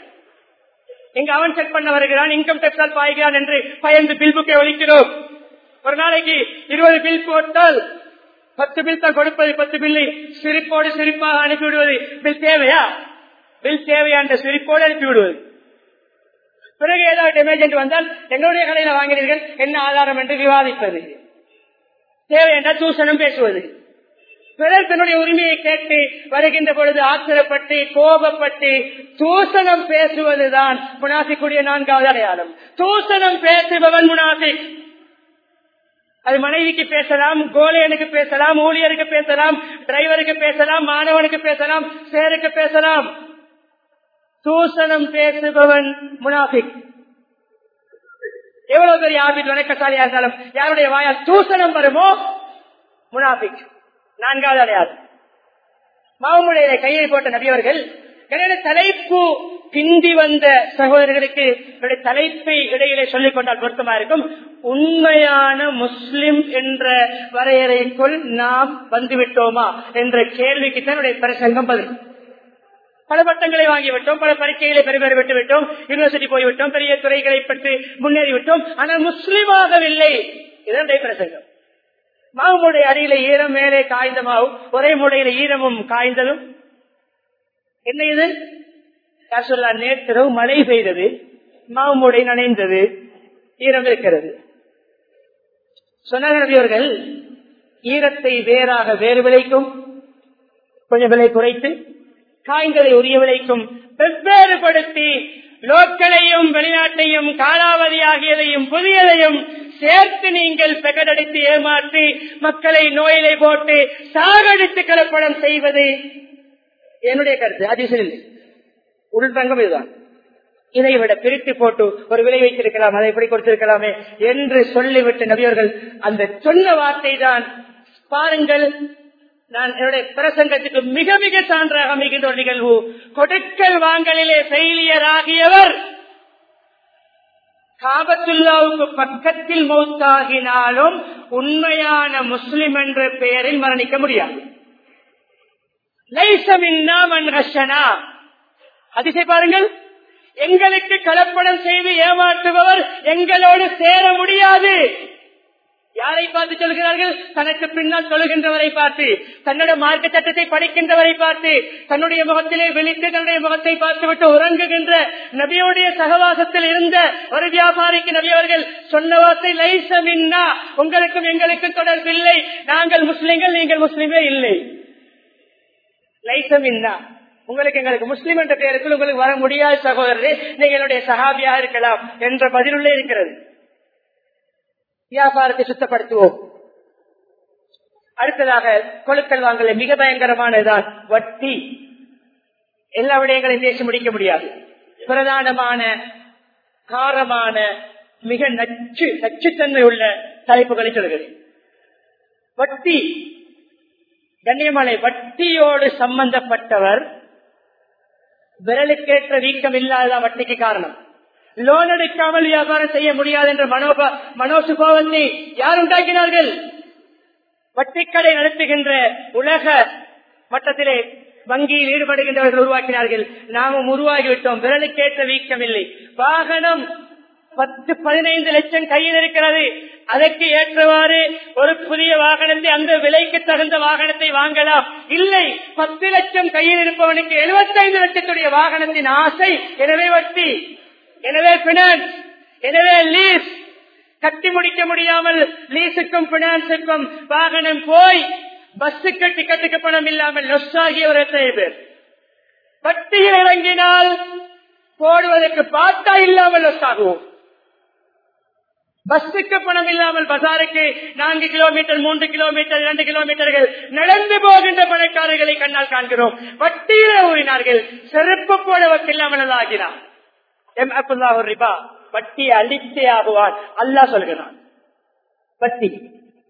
இங்கு அவன் செக் பண்ண வருகிறான் இன்கம் டேக்ஸால் பாய்கிறான் என்று பயந்து பில் புக்கை ஒழிக்கிறோம். ஒரு நாளைக்கு இருபது பில் போட்டால் பத்து பில் தான் கொடுப்பது பத்து பில்லை சிரிப்போடு சிரிப்பாக அனுப்பிவிடுவது. பில் தேவையா? பில் தேவையா என்ற சிரிப்போடு அனுப்பிவிடுவது. பிறகு ஏதாவது டேமேஜ் வந்தால் எங்களுடைய கடையில வாங்கினீர்கள் என்ன ஆதாரம் என்று விவாதிப்பது. தேவை என்றால் தூசணம் பேசுவது. பிறர் தன்னுடைய உரிமையை கேட்டு வருகின்ற பொழுது ஆத்திரப்பட்டு கோபப்பட்டு தூசணம் பேசுவதுதான் முனாசிக்குரிய நான்காவது அடையாளம். தூசணம் பேசுபவன் முனாசி அது மனைவிக்கு பேசலாம் கோலையனுக்கு பேசலாம் ஊழியருக்கு பேசலாம் டிரைவருக்கு பேசலாம் மாணவனுக்கு பேசலாம் சேருக்கு பேசலாம். தூசணம் பேசுபவன் முனாஃபிக். எவ்வளவு பெரிய ஆபிட் வணக்கசாலியா இருந்தாலும் யாருடைய வாயால் தூசணம் வருமோ? முனாஃபிக். நான்காவது அடையாது மாவுமுடையில கையை போட்ட நபியவர்கள் என்னுடைய தலைப்பு பிந்தி வந்த சகோதரர்களுக்கு என்னுடைய தலைப்பை இடையிலே சொல்லிக் கொண்டால் பொருத்தமா இருக்கும்? உண்மையான முஸ்லிம் என்ற வரையறைக்குள் நாம் வந்துவிட்டோமா? என்ற கேள்விக்கு தன்னுடைய பிரசங்கம் பதில். பல பட்டங்களை வாங்கிவிட்டோம் பல பரீட்சைகளை பெருமையை விட்டுவிட்டோம் யூனிவர்சிட்டி போய்விட்டோம் பெரிய துறைகளை பற்றி முன்னேறிவிட்டோம். ஆனால் முஸ்லீமாகவில்லை இதனுடைய பிரசங்கம் மாவு அடியில ஈரம் மேலே காய்ந்த மாவு ஒரே முடையில ஈரமும் காய்ந்ததும். என்ன இது? சொல்லா நேற்றிரவு மழை பெய்தது மாவு மூடை நனைந்தது ஈரம் இருக்கிறது. சொன்னவர்கள் ஈரத்தை வேறாக வேறு விளைக்கும். கொஞ்சம் விலை குறைத்து காய்களை உரிய விலைக்கும் வெவ்வேறுபடுத்தி லோக்கலையும் வெளிநாட்டையும் காலாவதி ஆகியதையும் புதியதையும் சேர்த்து நீங்கள் பெகடடித்து ஏமாற்றி மக்களை நோயிலை போட்டு சாகடித்து கலப்படம் செய்வது என்னுடைய கருத்து. அதிசயம் இல்லை உள்ரங்கம் இதுதான். இதை விட பிரித்து போட்டு ஒரு விலை வைத்திருக்கலாம் அதை இப்படி கொடுத்திருக்கலாமே என்று சொல்லிவிட்டு நபியர்கள் அந்த சொன்ன வார்த்தை தான் பாருங்கள் நான் என்னுடைய பிரசங்கத்துக்கு மிக மிக சான்றாக அமைகின்ற ஒரு நிகழ்வு. கொடுக்கல் வாங்கலிலே ஃபெயிலியர் ஆகியவர் காபத்துல்லாவுக்கு பக்கத்தில் மௌத்தாகினாலும் உண்மையான முஸ்லிம் என்ற பெயரில் மரணிக்க முடியாது. அதிசை பாருங்கள். எங்களுக்கு கலப்படம் செய்து ஏமாற்றுபவர் எங்களோடு சேர முடியாது. யாரை பார்த்து சொல்கிறார்கள்? தனக்கு பின்னால் சொல்லுகின்றவரை பார்த்து தன்னோட மார்க்க சட்டத்தை படிக்கின்றவரை பார்த்து தன்னுடைய முகத்திலே வெளித்து தன்னுடைய முகத்தை பார்த்துவிட்டு உறங்குகின்ற நபியோடைய சகவாசத்தில் இருந்த ஒரு வியாபாரிக்கு நபி அவர்கள் சொன்ன வார்த்தை லைசமின்னா உங்களுக்கும் எங்களுக்கும் தொடர்பில்லை நாங்கள் முஸ்லிம்கள் நீங்கள் முஸ்லிமே இல்லை. லைசமின்னா உங்களுக்கு எங்களுக்கு முஸ்லீம் என்ற பெயருக்கு உங்களுக்கு வர முடியாத சகோதரரே. நீங்க என்னுடைய சகாபியாக இருக்கலாம் என்ற பதிலுள்ளே இருக்கிறது. வியாபாரத்தை சுத்தப்படுத்துவோம். அடுத்ததாக கொழுக்கள் வாங்கல மிக பயங்கரமானதுதான். வட்டி. எல்லா விடயங்களையும் பேசி முடிக்க முடியாது. பிரதானமான காரமான மிக நச்சு நச்சுத்தன்மை உள்ள தலைப்புகளை சொல்கிறேன் வட்டி. கண்ணியமலை வட்டியோடு சம்பந்தப்பட்டவர் விரலுக்கேற்ற வீக்கம் இல்லாததான் வட்டிக்கு காரணம். லோன் எடுக்காமல் வியாபாரம் செய்ய முடியாது என்ற மனோப மனோசுபாவத்தை யார் உண்டாக்கினார்கள்? வட்டிக்கடை நடத்துகின்ற உலக மட்டத்திலே வங்கியில் ஈடுபடுகின்றவர்கள் உருவாக்கினார்கள். நாமும் உருவாகிவிட்டோம். விரலுக்கேற்ற வீக்கம் இல்லை வாகனம் பத்து பதினைந்து லட்சம் கையில் இருக்கிறது. அதற்கு ஏற்றவாறு ஒரு புதிய வாகனத்தை அந்த விலைக்கு தகுந்த வாகனத்தை வாங்கலாம். இல்லை பத்து லட்சம் கையில் இருப்பவனுக்கு எழுபத்தைந்து லட்சத்துடைய வாகனத்தின் ஆசை எனவே வட்டி. எனவே பினான்ஸ் எனவே லீஸ் கட்டி முடிக்க முடியாமல் லீஸுக்கும் பினான்ஸுக்கும் வாகனம் போய் பஸ்ஸுக்கு டிக்கெட்டுக்கு பணம் இல்லாமல் லொஸ் ஆகியவர் எத்தனை பேர்? வட்டியில் இறங்கினால் போடுவதற்கு பார்த்தா இல்லாமல் லொஸ் ஆகுவோம். பஸ்ஸுக்கு பணம் இல்லாமல் பசாருக்கு நான்கு கிலோமீட்டர் மூன்று கிலோமீட்டர் இரண்டு கிலோமீட்டர்கள் நடந்து போகின்ற பணக்காரர்களை கண்ணால் காண்கிறோம். வட்டியில ஊறினார்கள். செருப்பு போடுவதற்கு இல்லாமல் ஆகினார் எம் அப்துல்லா ரிபா. அழித்தே ஆகுவான் அல்லாஹ் சொல்கிறான். வட்டி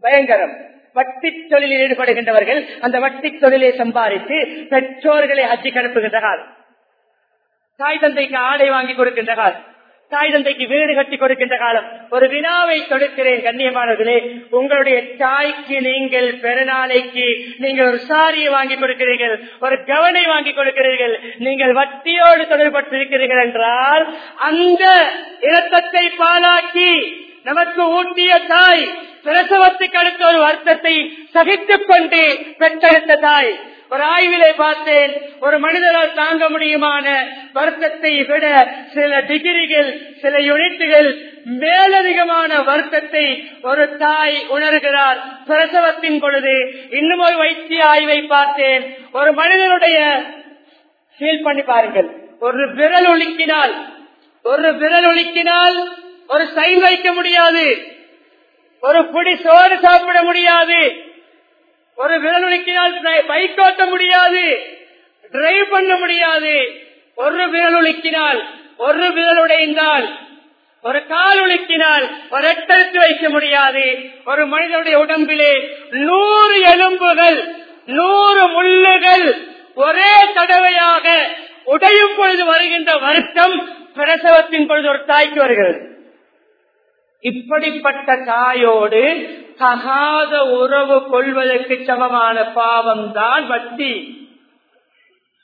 பயங்கரம். வட்டி தொழிலில் ஈடுபடுகின்றவர்கள் அந்த வட்டி தொழிலை சம்பாதித்து பெற்றோர்களை அச்சு கனுப்புகின்ற காலம் தாய் தந்தைக்கு ஆடை வாங்கி கொடுக்கின்ற காலம் தாய் தந்தைக்கு வீடு கட்டி கொடுக்கின்ற காலம். ஒரு வினாவை தொடுக்கிறேன் கண்ணியமானவர்களே. உங்களுடைய தாய்க்கு நீங்கள் பெருநாளைக்கு நீங்கள் ஒரு சாரியை வாங்கி கொடுக்கிறீர்கள் ஒரு கவனை வாங்கி கொடுக்கிறீர்கள். நீங்கள் வட்டியோடு தொடர்பட்டிருக்கிறீர்கள் என்றால் அந்த இரத்தத்தை பாலாக்கி நமக்கு ஊட்டிய தாய் பிரசவத்துக்கு அடுத்த ஒரு வருத்தத்தை சகித்துக் கொண்டு பெற்றெடுத்த தாய். ஒரு ஆய்விலே பார்த்தேன் ஒரு மனிதரால் தாங்க முடியுமான வருத்தத்தை விட சில டிகிரிகள் சில யூனிட்டுகள் மேலதிகமான வருத்தத்தை ஒரு தாய் உணர்கிறார். பிரசவத்தின் பொழுது இன்னும் ஒரு வைத்திய ஆய்வை பார்த்தேன். ஒரு மனிதனுடைய ஃபீல் பண்ணி பாருங்கள். ஒரு விரல் ஒழுக்கினால் ஒரு விரல் ஒழுக்கினால் ஒரு சைன் வைக்க முடியாது. ஒரு புடி சோறு சாப்பிட முடியாது. ஒரு விரல் உலுக்கினால் பைக் ஓட்ட முடியாது டிரைவ் பண்ண முடியாது. ஒரு விரல் உலுக்கினால் ஒரு விரல் உடைந்தால் ஒரு கால் உலுக்கினால் ஒரு எட்டெடுத்து வைக்க முடியாது. ஒரு மனிதனுடைய உடம்பிலே நூறு எலும்புகள் நூறு முள்ளுகள் ஒரே தடவையாக உடையும் பொழுது வருகின்ற வருத்தம் பிரசவத்தின் பொழுது ஒரு தாய்க்கு வருகிறது. இப்படிப்பட்ட தாயோடு தகாத உறவு கொள்வதற்கு சமமான பாவம் தான் வட்டி.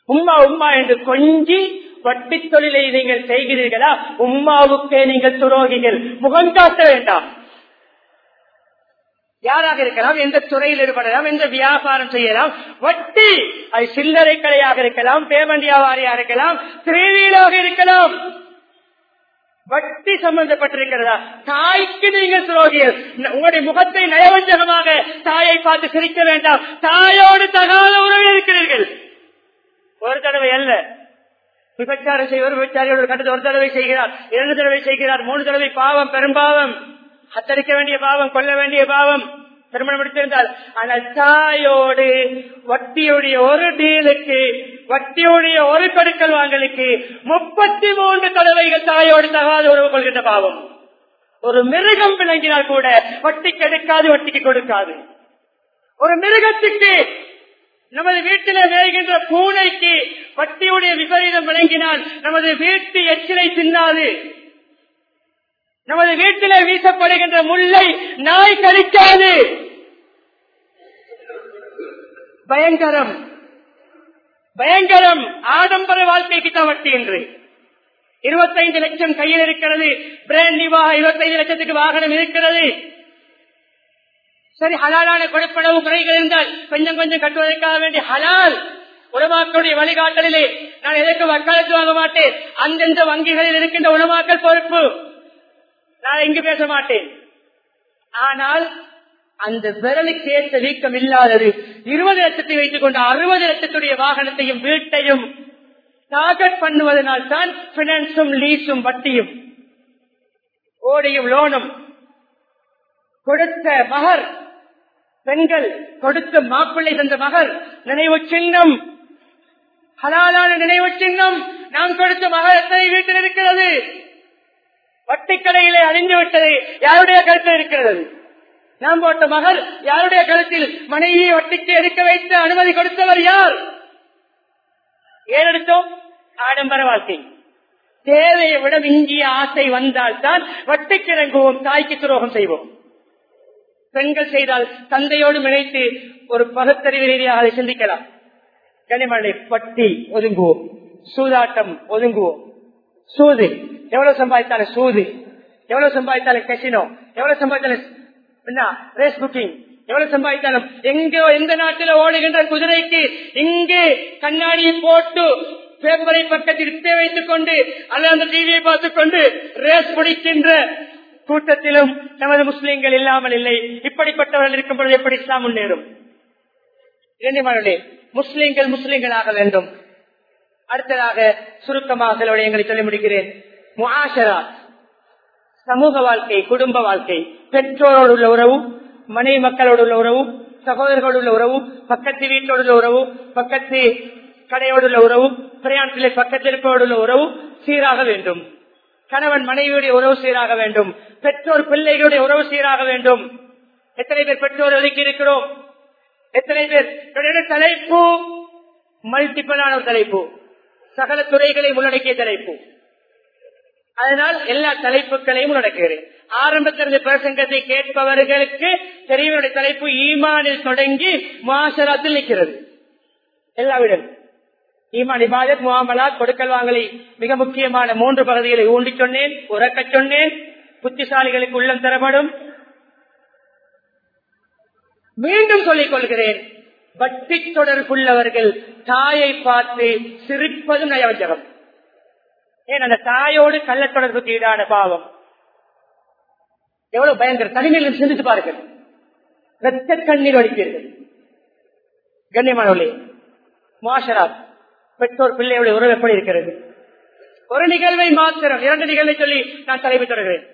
உம்மா உம்மா என்று கொஞ்சி வட்டி தொழிலை நீங்கள் செய்கிறீர்களா? உம்மாவுக்கே நீங்கள் துரோகிகள். முகம் காட்ட வேண்டாம். யாராக இருக்கலாம்? எந்த துறையில் ஈடுபடலாம்? எந்த வியாபாரம் செய்யலாம்? வட்டி. அது சில்லறை கடையாக இருக்கலாம் பேமண்டியாவாரியா இருக்கலாம் திருவிழாக இருக்கலாம். வட்டி சம்பந்தப்பட்டிருக்கிறதா? தாய்க்கு நீங்கள் துரோகியர் உங்களுடைய முகத்தை நயவஞ்சகமாக தாயை பார்த்து சிரிக்க வேண்டாம். தாயோடு தகாத உறவில் இருக்கிறீர்கள். ஒரு தடவை அல்ல. விபச்சாரம் செய்வர் விபச்சாரியோட கட்டத்தை ஒரு தடவை செய்கிறார் இரண்டு தடவை செய்கிறார் மூணு தடவை பாவம் பெரும்பாவம் அத்தரிக்க வேண்டிய பாவம் கொல்ல வேண்டிய பாவம். திருமணம் முடித்திருந்தால். ஆனால் தாயோடு வட்டியுடைய ஒரு டீலுக்கு வட்டியுடைய ஒரு கடுக்கல் வாங்கலுக்கு முப்பத்தி மூன்று தடவைகள் தாயோடு தகாத உறவு கொள்கின்ற பாவம். ஒரு மிருகம் விளங்கினால் கூட வட்டி கெடுக்காது வட்டிக்கு கொடுக்காது. ஒரு மிருகத்துக்கு நமது வீட்டில மேய்கின்ற பூனைக்கு வட்டியுடைய விபரீதம் விளங்கினால் நமது வீட்டு எச்சிலை தின்னாது. நமது வீட்டில வீசப்படுகின்ற முல்லை நாய் கழிக்காது பயங்கரம். பயங்கரம் ஆடம்பர வாழ்க்கைக்கு தான் வட்டி என்று. இருபத்தைந்து லட்சம் கையில் இருக்கிறது. பிராண்ட் நிவாக இருபத்தைந்து லட்சத்துக்கு வாகனம் இருக்கிறது. சரி ஹலாலான கொடுப்பனவு குறைகள் இருந்தால் கொஞ்சம் கொஞ்சம் கட்டுவதற்காக வேண்டிய ஹலால் உணவாக்களுடைய வழிகாட்டலிலே நான் எதற்கு வக்காலத்து வாங்க மாட்டேன்? அந்தந்த வங்கிகளில் இருக்கின்ற உணவாக்கள் பொறுப்பு. நான் எங்கு பேச மாட்டேன். ஆனால் அந்த விரலுக்கு ஏற்ற வீக்கம் இல்லாதது இருபது லட்சத்தை வைத்துக் கொண்டு அறுபது லட்சத்துடைய வாகனத்தையும் வீட்டையும் டார்கெட் பண்ணுவதனால் தான் பினான்ஸும் லீஸும் வட்டியும் ஓடியும் லோனும் கொடுத்த மகர் பெண்கள் கொடுத்த மாப்பிள்ளை தந்த மகர் நினைவு சின்னம் ஹலாலான நினைவு சின்னம் நாம் கொடுத்த மகர் எத்தனை வீட்டில் இருக்கிறது? வட்டிக்கடையிலே அழிந்து விட்டது யாருடைய கருத்தில் இருக்கிறது? நாம் போட்ட மகர் யாருடைய கருத்தில் மனைவியை வட்டிக்கு எடுக்க வைத்து அனுமதி கொடுத்தவர் யார்? ஏறெடுத்தோம் ஆடம்பர வாழ்க்கை. தேவையை விட மிஞ்சிய ஆசை வந்தால் தான் வட்டிக்கிறங்குவோம் தாய்க்கு துரோகம் செய்வோம். பெண்கள் செய்தால் தந்தையோடு இணைத்து ஒரு பகுத்தறிவு ரீதியாக அதை சிந்திக்கலாம். கனிமலை பட்டி ஒதுங்குவோம் சூதாட்டம் ஒதுங்குவோம். சூது எவ்வளவு சம்பாதித்தாலும் சூது எவ்வளவு சம்பாதித்தாலும் கசினோ எவ்வளவு சம்பாதித்தாலும் ரேஸ் புக்கிங் எவ்வளவு சம்பாதித்தாலும். எங்க எந்த நாட்டில் ஓடுகின்ற குதிரைக்கு இங்கே கண்ணாடியை போட்டு பேப்பரை பக்கத்தில் இட்டே வைத்துக் கொண்டு அல்லது அந்த டிவியை பார்த்துக் கொண்டு ரேஸ் பிடிக்கின்ற கூட்டத்திலும் நமது முஸ்லீம்கள் இல்லாமல் இல்லை. இப்படிப்பட்டவர்கள் இருக்கும் பொழுது எப்படி இஸ்லாம் முன்னேறும்? இரண்டு முஸ்லீம்கள் முஸ்லிம்களாக வேண்டும். அடுத்ததாக சுருக்கமாக சில சொல்லி முடிக்கிறேன். சமூக வாழ்க்கை குடும்ப வாழ்க்கை பெற்றோரோடு உள்ள உறவு மனைவி மக்களோடு உள்ள உறவு சகோதரர்களோடு உள்ள உறவு பக்கத்து வீட்டோடு உள்ள உறவு பக்கத்து கடையோடு உள்ள உறவு பிரயாணத்திலே பக்கத்திற்கோடு உள்ள உறவு சீராக வேண்டும். கணவன் மனைவியுடைய உறவு சீராக வேண்டும். பெற்றோர் பிள்ளைகளுடைய உறவு சீராக வேண்டும். எத்தனை பேர் பெற்றோர் ஒதுக்கி இருக்கிறோம்? எத்தனை பேர்? தலைப்பு மல்டிபிளான ஒரு தலைப்பு. சகல துறைகளை உள்ளடக்கிய தலைப்பு. அதனால் எல்லா தலைப்புகளையும் நடக்கிறேன் ஆரம்பத்திலிருந்து பிரசங்கத்தை கேட்பவர்களுக்கு தெரியவனுடைய தலைப்பு ஈமானில் தொடங்கி மாசராத்தில் நிற்கிறது. எல்லாவிடம் ஈமான் இபாதத் முகாமலா கொடுக்கல் வாங்கலை. மிக முக்கியமான மூன்று பகுதிகளை ஊண்டி சொன்னேன் உறக்க சொன்னேன். புத்திசாலிகளுக்கு உள்ளம் தரப்படும். மீண்டும் சொல்லிக் கொள்கிறேன். பக்தி தொடர்புள்ளவர்கள் தாயை பார்த்து சிரிப்பதும் நயவஞ்சகம். ஏன் அந்த தாயோடு கள்ள தொடர்புக்கு ஈடான பாவம்? எவ்வளவு பயங்கர தனிமையில் சிந்தித்து பாருங்கள். ரத்த கண்ணீர் வடிப்பீர்கள். கண்ணியமான மாஷரா பெற்றோர் பிள்ளையுடைய உறவு எப்படி இருக்கிறது? ஒரு நிகழ்வை மாத்திரம் இரண்டு நிகழ்வை சொல்லி நான் தலைமை தொடர்கிறேன்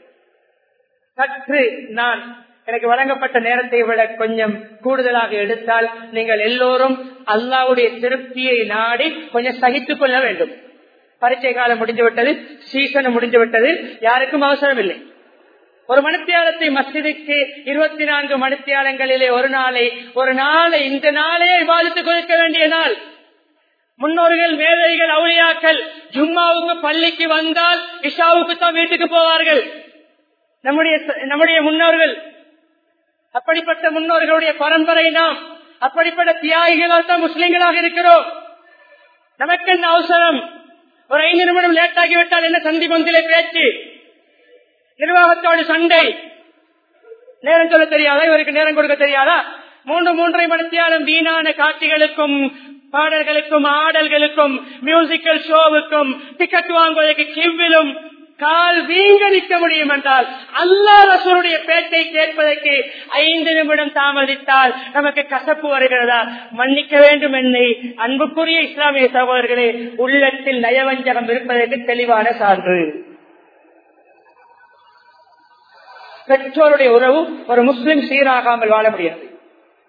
சற்று நான் எனக்கு வழங்கப்பட்ட நேரத்தை விட கொஞ்சம் கூடுதலாக எடுத்தால் நீங்கள் எல்லோரும் அல்லாவுடைய திருப்தியை நாடி கொஞ்சம் சகித்துக் கொள்ள வேண்டும். பரீட்சை காலம் முடிஞ்சு விட்டது சீசன் முடிஞ்சு விட்டது யாருக்கும் அவசரம் இல்லை ஒரு மணித்தியாலத்தை மசிதிக்கு இருபத்தி நான்கு மணித்தியாலங்களிலே ஒரு நாளை ஒரு நாளை இந்த நாளையே விவாதித்து கொடுக்க வேண்டிய நாள். முன்னோர்கள் மேதைகள் அவுளியாக்கள் ஜும்மாவுக்கு பள்ளிக்கு வந்தால் இஷாவுக்கு தான் வீட்டுக்கு போவார்கள். நம்முடைய நம்முடைய முன்னோர்கள் அப்படிப்பட்ட முன்னோர்களுடைய பரம்பரை நாம் அப்படிப்பட்ட தியாகிகளால் தான் முஸ்லிம்களாக இருக்கிறோம். நமக்கு என்ன அவசரம்? ஒரு ஐந்து நிமிடம் லேட் ஆகிவிட்டால் என்ன சந்தி பந்திலே பேச்சு? நிர்வாகத்தோடு சண்டை. நேரம் சொல்ல தெரியாதா? இவருக்கு நேரம் கொடுக்க தெரியாதா? மூன்று மூன்றரை மணித்தியாலும் வீணான காட்சிகளுக்கும் பாடல்களுக்கும் ஆடல்களுக்கும் மியூசிக்கல் ஷோவுக்கும் டிக்கெட் வாங்குவதற்கு கிவ்விலும் கால் வீங்க நிற்க முடியும் என்றால் அல்லா ரசூருடைய பேட்டை கேட்பதற்கு ஐந்து நிமிடம் தாமதித்தால் நமக்கு கசப்பு வருகிறதா? மன்னிக்க வேண்டும் என்னை. அன்புக்குரிய இஸ்லாமிய சகோதரர்களே உள்ளத்தில் நயவஞ்சகம் இருப்பதற்கு தெளிவான சான்று. பெற்றோருடைய உறவு ஒரு முஸ்லிம் சீராகாமல் வாழ முடியாது.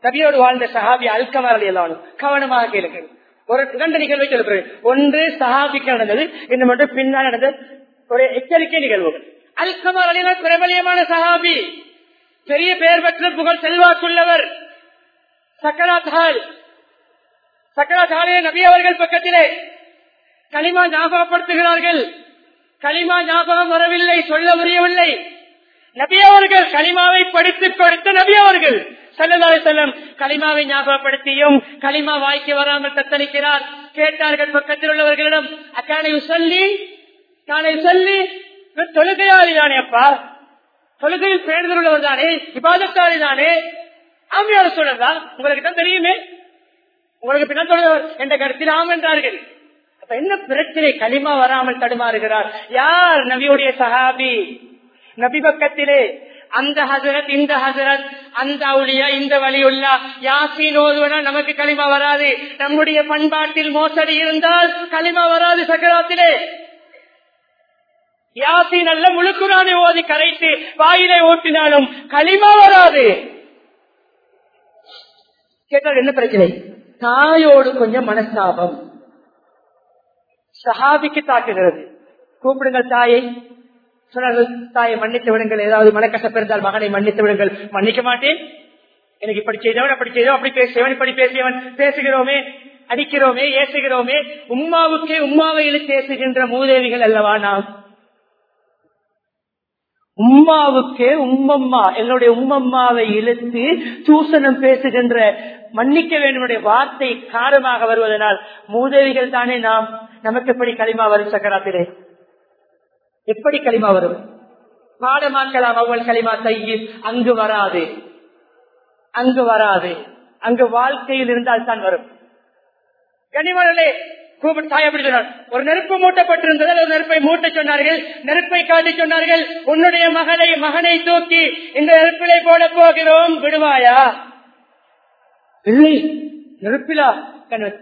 நபியோடு வாழ்ந்த சஹாபி அல்கமர் கவனமாக இருக்கிறது ஒரு இரண்டு நிகழ்வை சொல்கிறேன் ஒன்று சஹாபிக்கு நடந்தது இன்னும் ஒன்று பின்னால் நடந்தது. ஒரு எச்சரிக்கை நிகழ்வுகள் அல்கமர் அலிலான் பிரபலியமான சஹாபி பெரிய பெயர் பெற்ற புகழ் செல்வாக்குள்ளவர் சக்கராத் ஹால். சக்கராத் ஹாலே நபி அவர்கள் பக்கத்திலே களிமா ஞாபகப்படுத்துகிறார்கள். களிமா ஞாபகம் வரவில்லை சொல்ல முடியவில்லை. நபி அவர்கள் களிமாவை படித்துக் கொடுத்த நபி அவர்கள் சல்லதாரி செல்லம் களிமாவை ஞாபகப்படுத்தியும் களிமா வாய்க்கு வராமல் தத்தளிக்கிறார். கேட்டார்கள் பக்கத்தில் உள்ளவர்களிடம் அக்கானை சொல்லி நாளை சொல்லி தொழுகையாளி தானே அப்பா தொழுகையில் பேணுதல் உள்ளவர் தானே விவாதத்தாளி தானே. ஆமியார் சொல்லதா உங்களுக்கு தான் தெரியுமே. உங்களுக்கு பின்னா சொல்லுவர் என்ற கருத்தில் ஆம் என்றார்கள். அப்ப என்ன பிரச்சனை? களிமா வராமல் தடுமாறுகிறார். யார் நபியுடைய சஹாபி? நபி பக்கத்திலே. அந்த ஹசரத் இந்த ஹசரத் அந்த அவுளியா இந்த வழியுள்ளா யாசின் ஓதுவனா நமக்கு களிமா வராது. நம்முடைய பண்பாட்டில் மோசடி இருந்தால் களிமா வராது சக்கராத்திலே. யாசி நல்ல முழுக்குறானை ஓதி கரைத்து வாயிலை ஓட்டினாலும் களிமா வராது. கேட்டால் என்ன பிரச்சனை? தாயோடு கொஞ்சம் மனஸ்தாபம். சஹாபிக்கு தாக்குகிறது. கூப்பிடுங்கள் தாயை. சொன்னார்கள் தாயை மன்னித்து விடுங்கள். ஏதாவது மனக்கசப்பு இருந்தால் மகனை மன்னித்து விடுங்கள். மன்னிக்க மாட்டேன். எனக்கு இப்படி செய்தவன் அப்படி செய்தவன் அப்படி பேசியவன் இப்படி பேசியவன். பேசுகிறோமே அடிக்கிறோமே ஏசுகிறோமே. உம்மாவுக்கே உம்மாவையில் பேசுகின்ற மூதேவிகள் அல்லவா நாம்? உம்மாவுக்கே உம்மம்மா என்னுடைய உம்மம்மாவை இழுத்து தூசணம் பேசுகின்ற மன்னிக்க வேண்டிய வார்த்தை காரமாக வருவதனால் மூதேவிகள் தானே நாம் நமக்கு எப்படி களிமா வரும் சக்கராத்திரே எப்படி களிமா வரும்? பாடமாக்கலாம் அவ்வளவு களிமா தையில் அங்கு வராது. அங்கு வராது. அங்கு வாழ்க்கையில் இருந்தால் தான் வரும். கனிமலே கூப்பிட்டு தாய் சொன்னார்? ஒரு நெருப்பு மூட்டப்பட்டிருந்தது ஒரு நெருப்பை மூட்ட சொன்னார்கள் நெருப்பை காட்டி சொன்னார்கள் உன்னுடைய மகளை மகனை தூக்கி இந்த நெருப்பிலை போட போகிறோம் விடுவாயா? இல்லை நெருப்பிலா?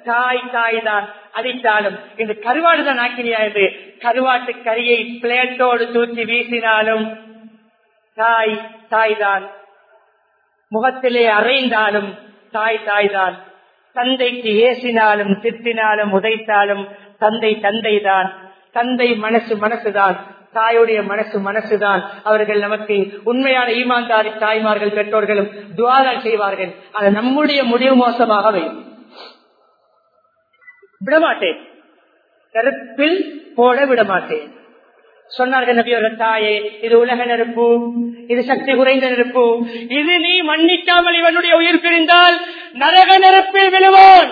தாய் தாய் தான் அடித்தாலும் இந்த கருவாடு தான் ஆக்கினியா என்று கருவாட்டு கரியை பிளேட்டோடு தூக்கி வீசினாலும் தாய் தாய் தான் முகத்திலே அறைந்தாலும் தாய் தாய் தான் தந்தைக்கு ஏசினாலும் திட்டினாலும் உதைத்தாலும் தந்தை தந்தை தான் தந்தை மனசு மனசுதான். தாயுடைய மனசு மனசுதான். அவர்கள் நமக்கு உண்மையான ஈமான்தாரி தாய்மார்கள் பெற்றோர்களும் துவாதம் செய்வார்கள். அது நம்முடைய முடிவு மோசமாகவே. விடமாட்டேன். கருப்பில் போட விடமாட்டேன். சொன்னார்கள் நபியோட தாயே இது உலக நெருப்பு இது சக்தி குறைந்த நெருப்பு. இது நீ மன்னிக்காமல் இவனுடைய உயிர் பிரிந்தால் நரக நெருப்பில் விழுவான்.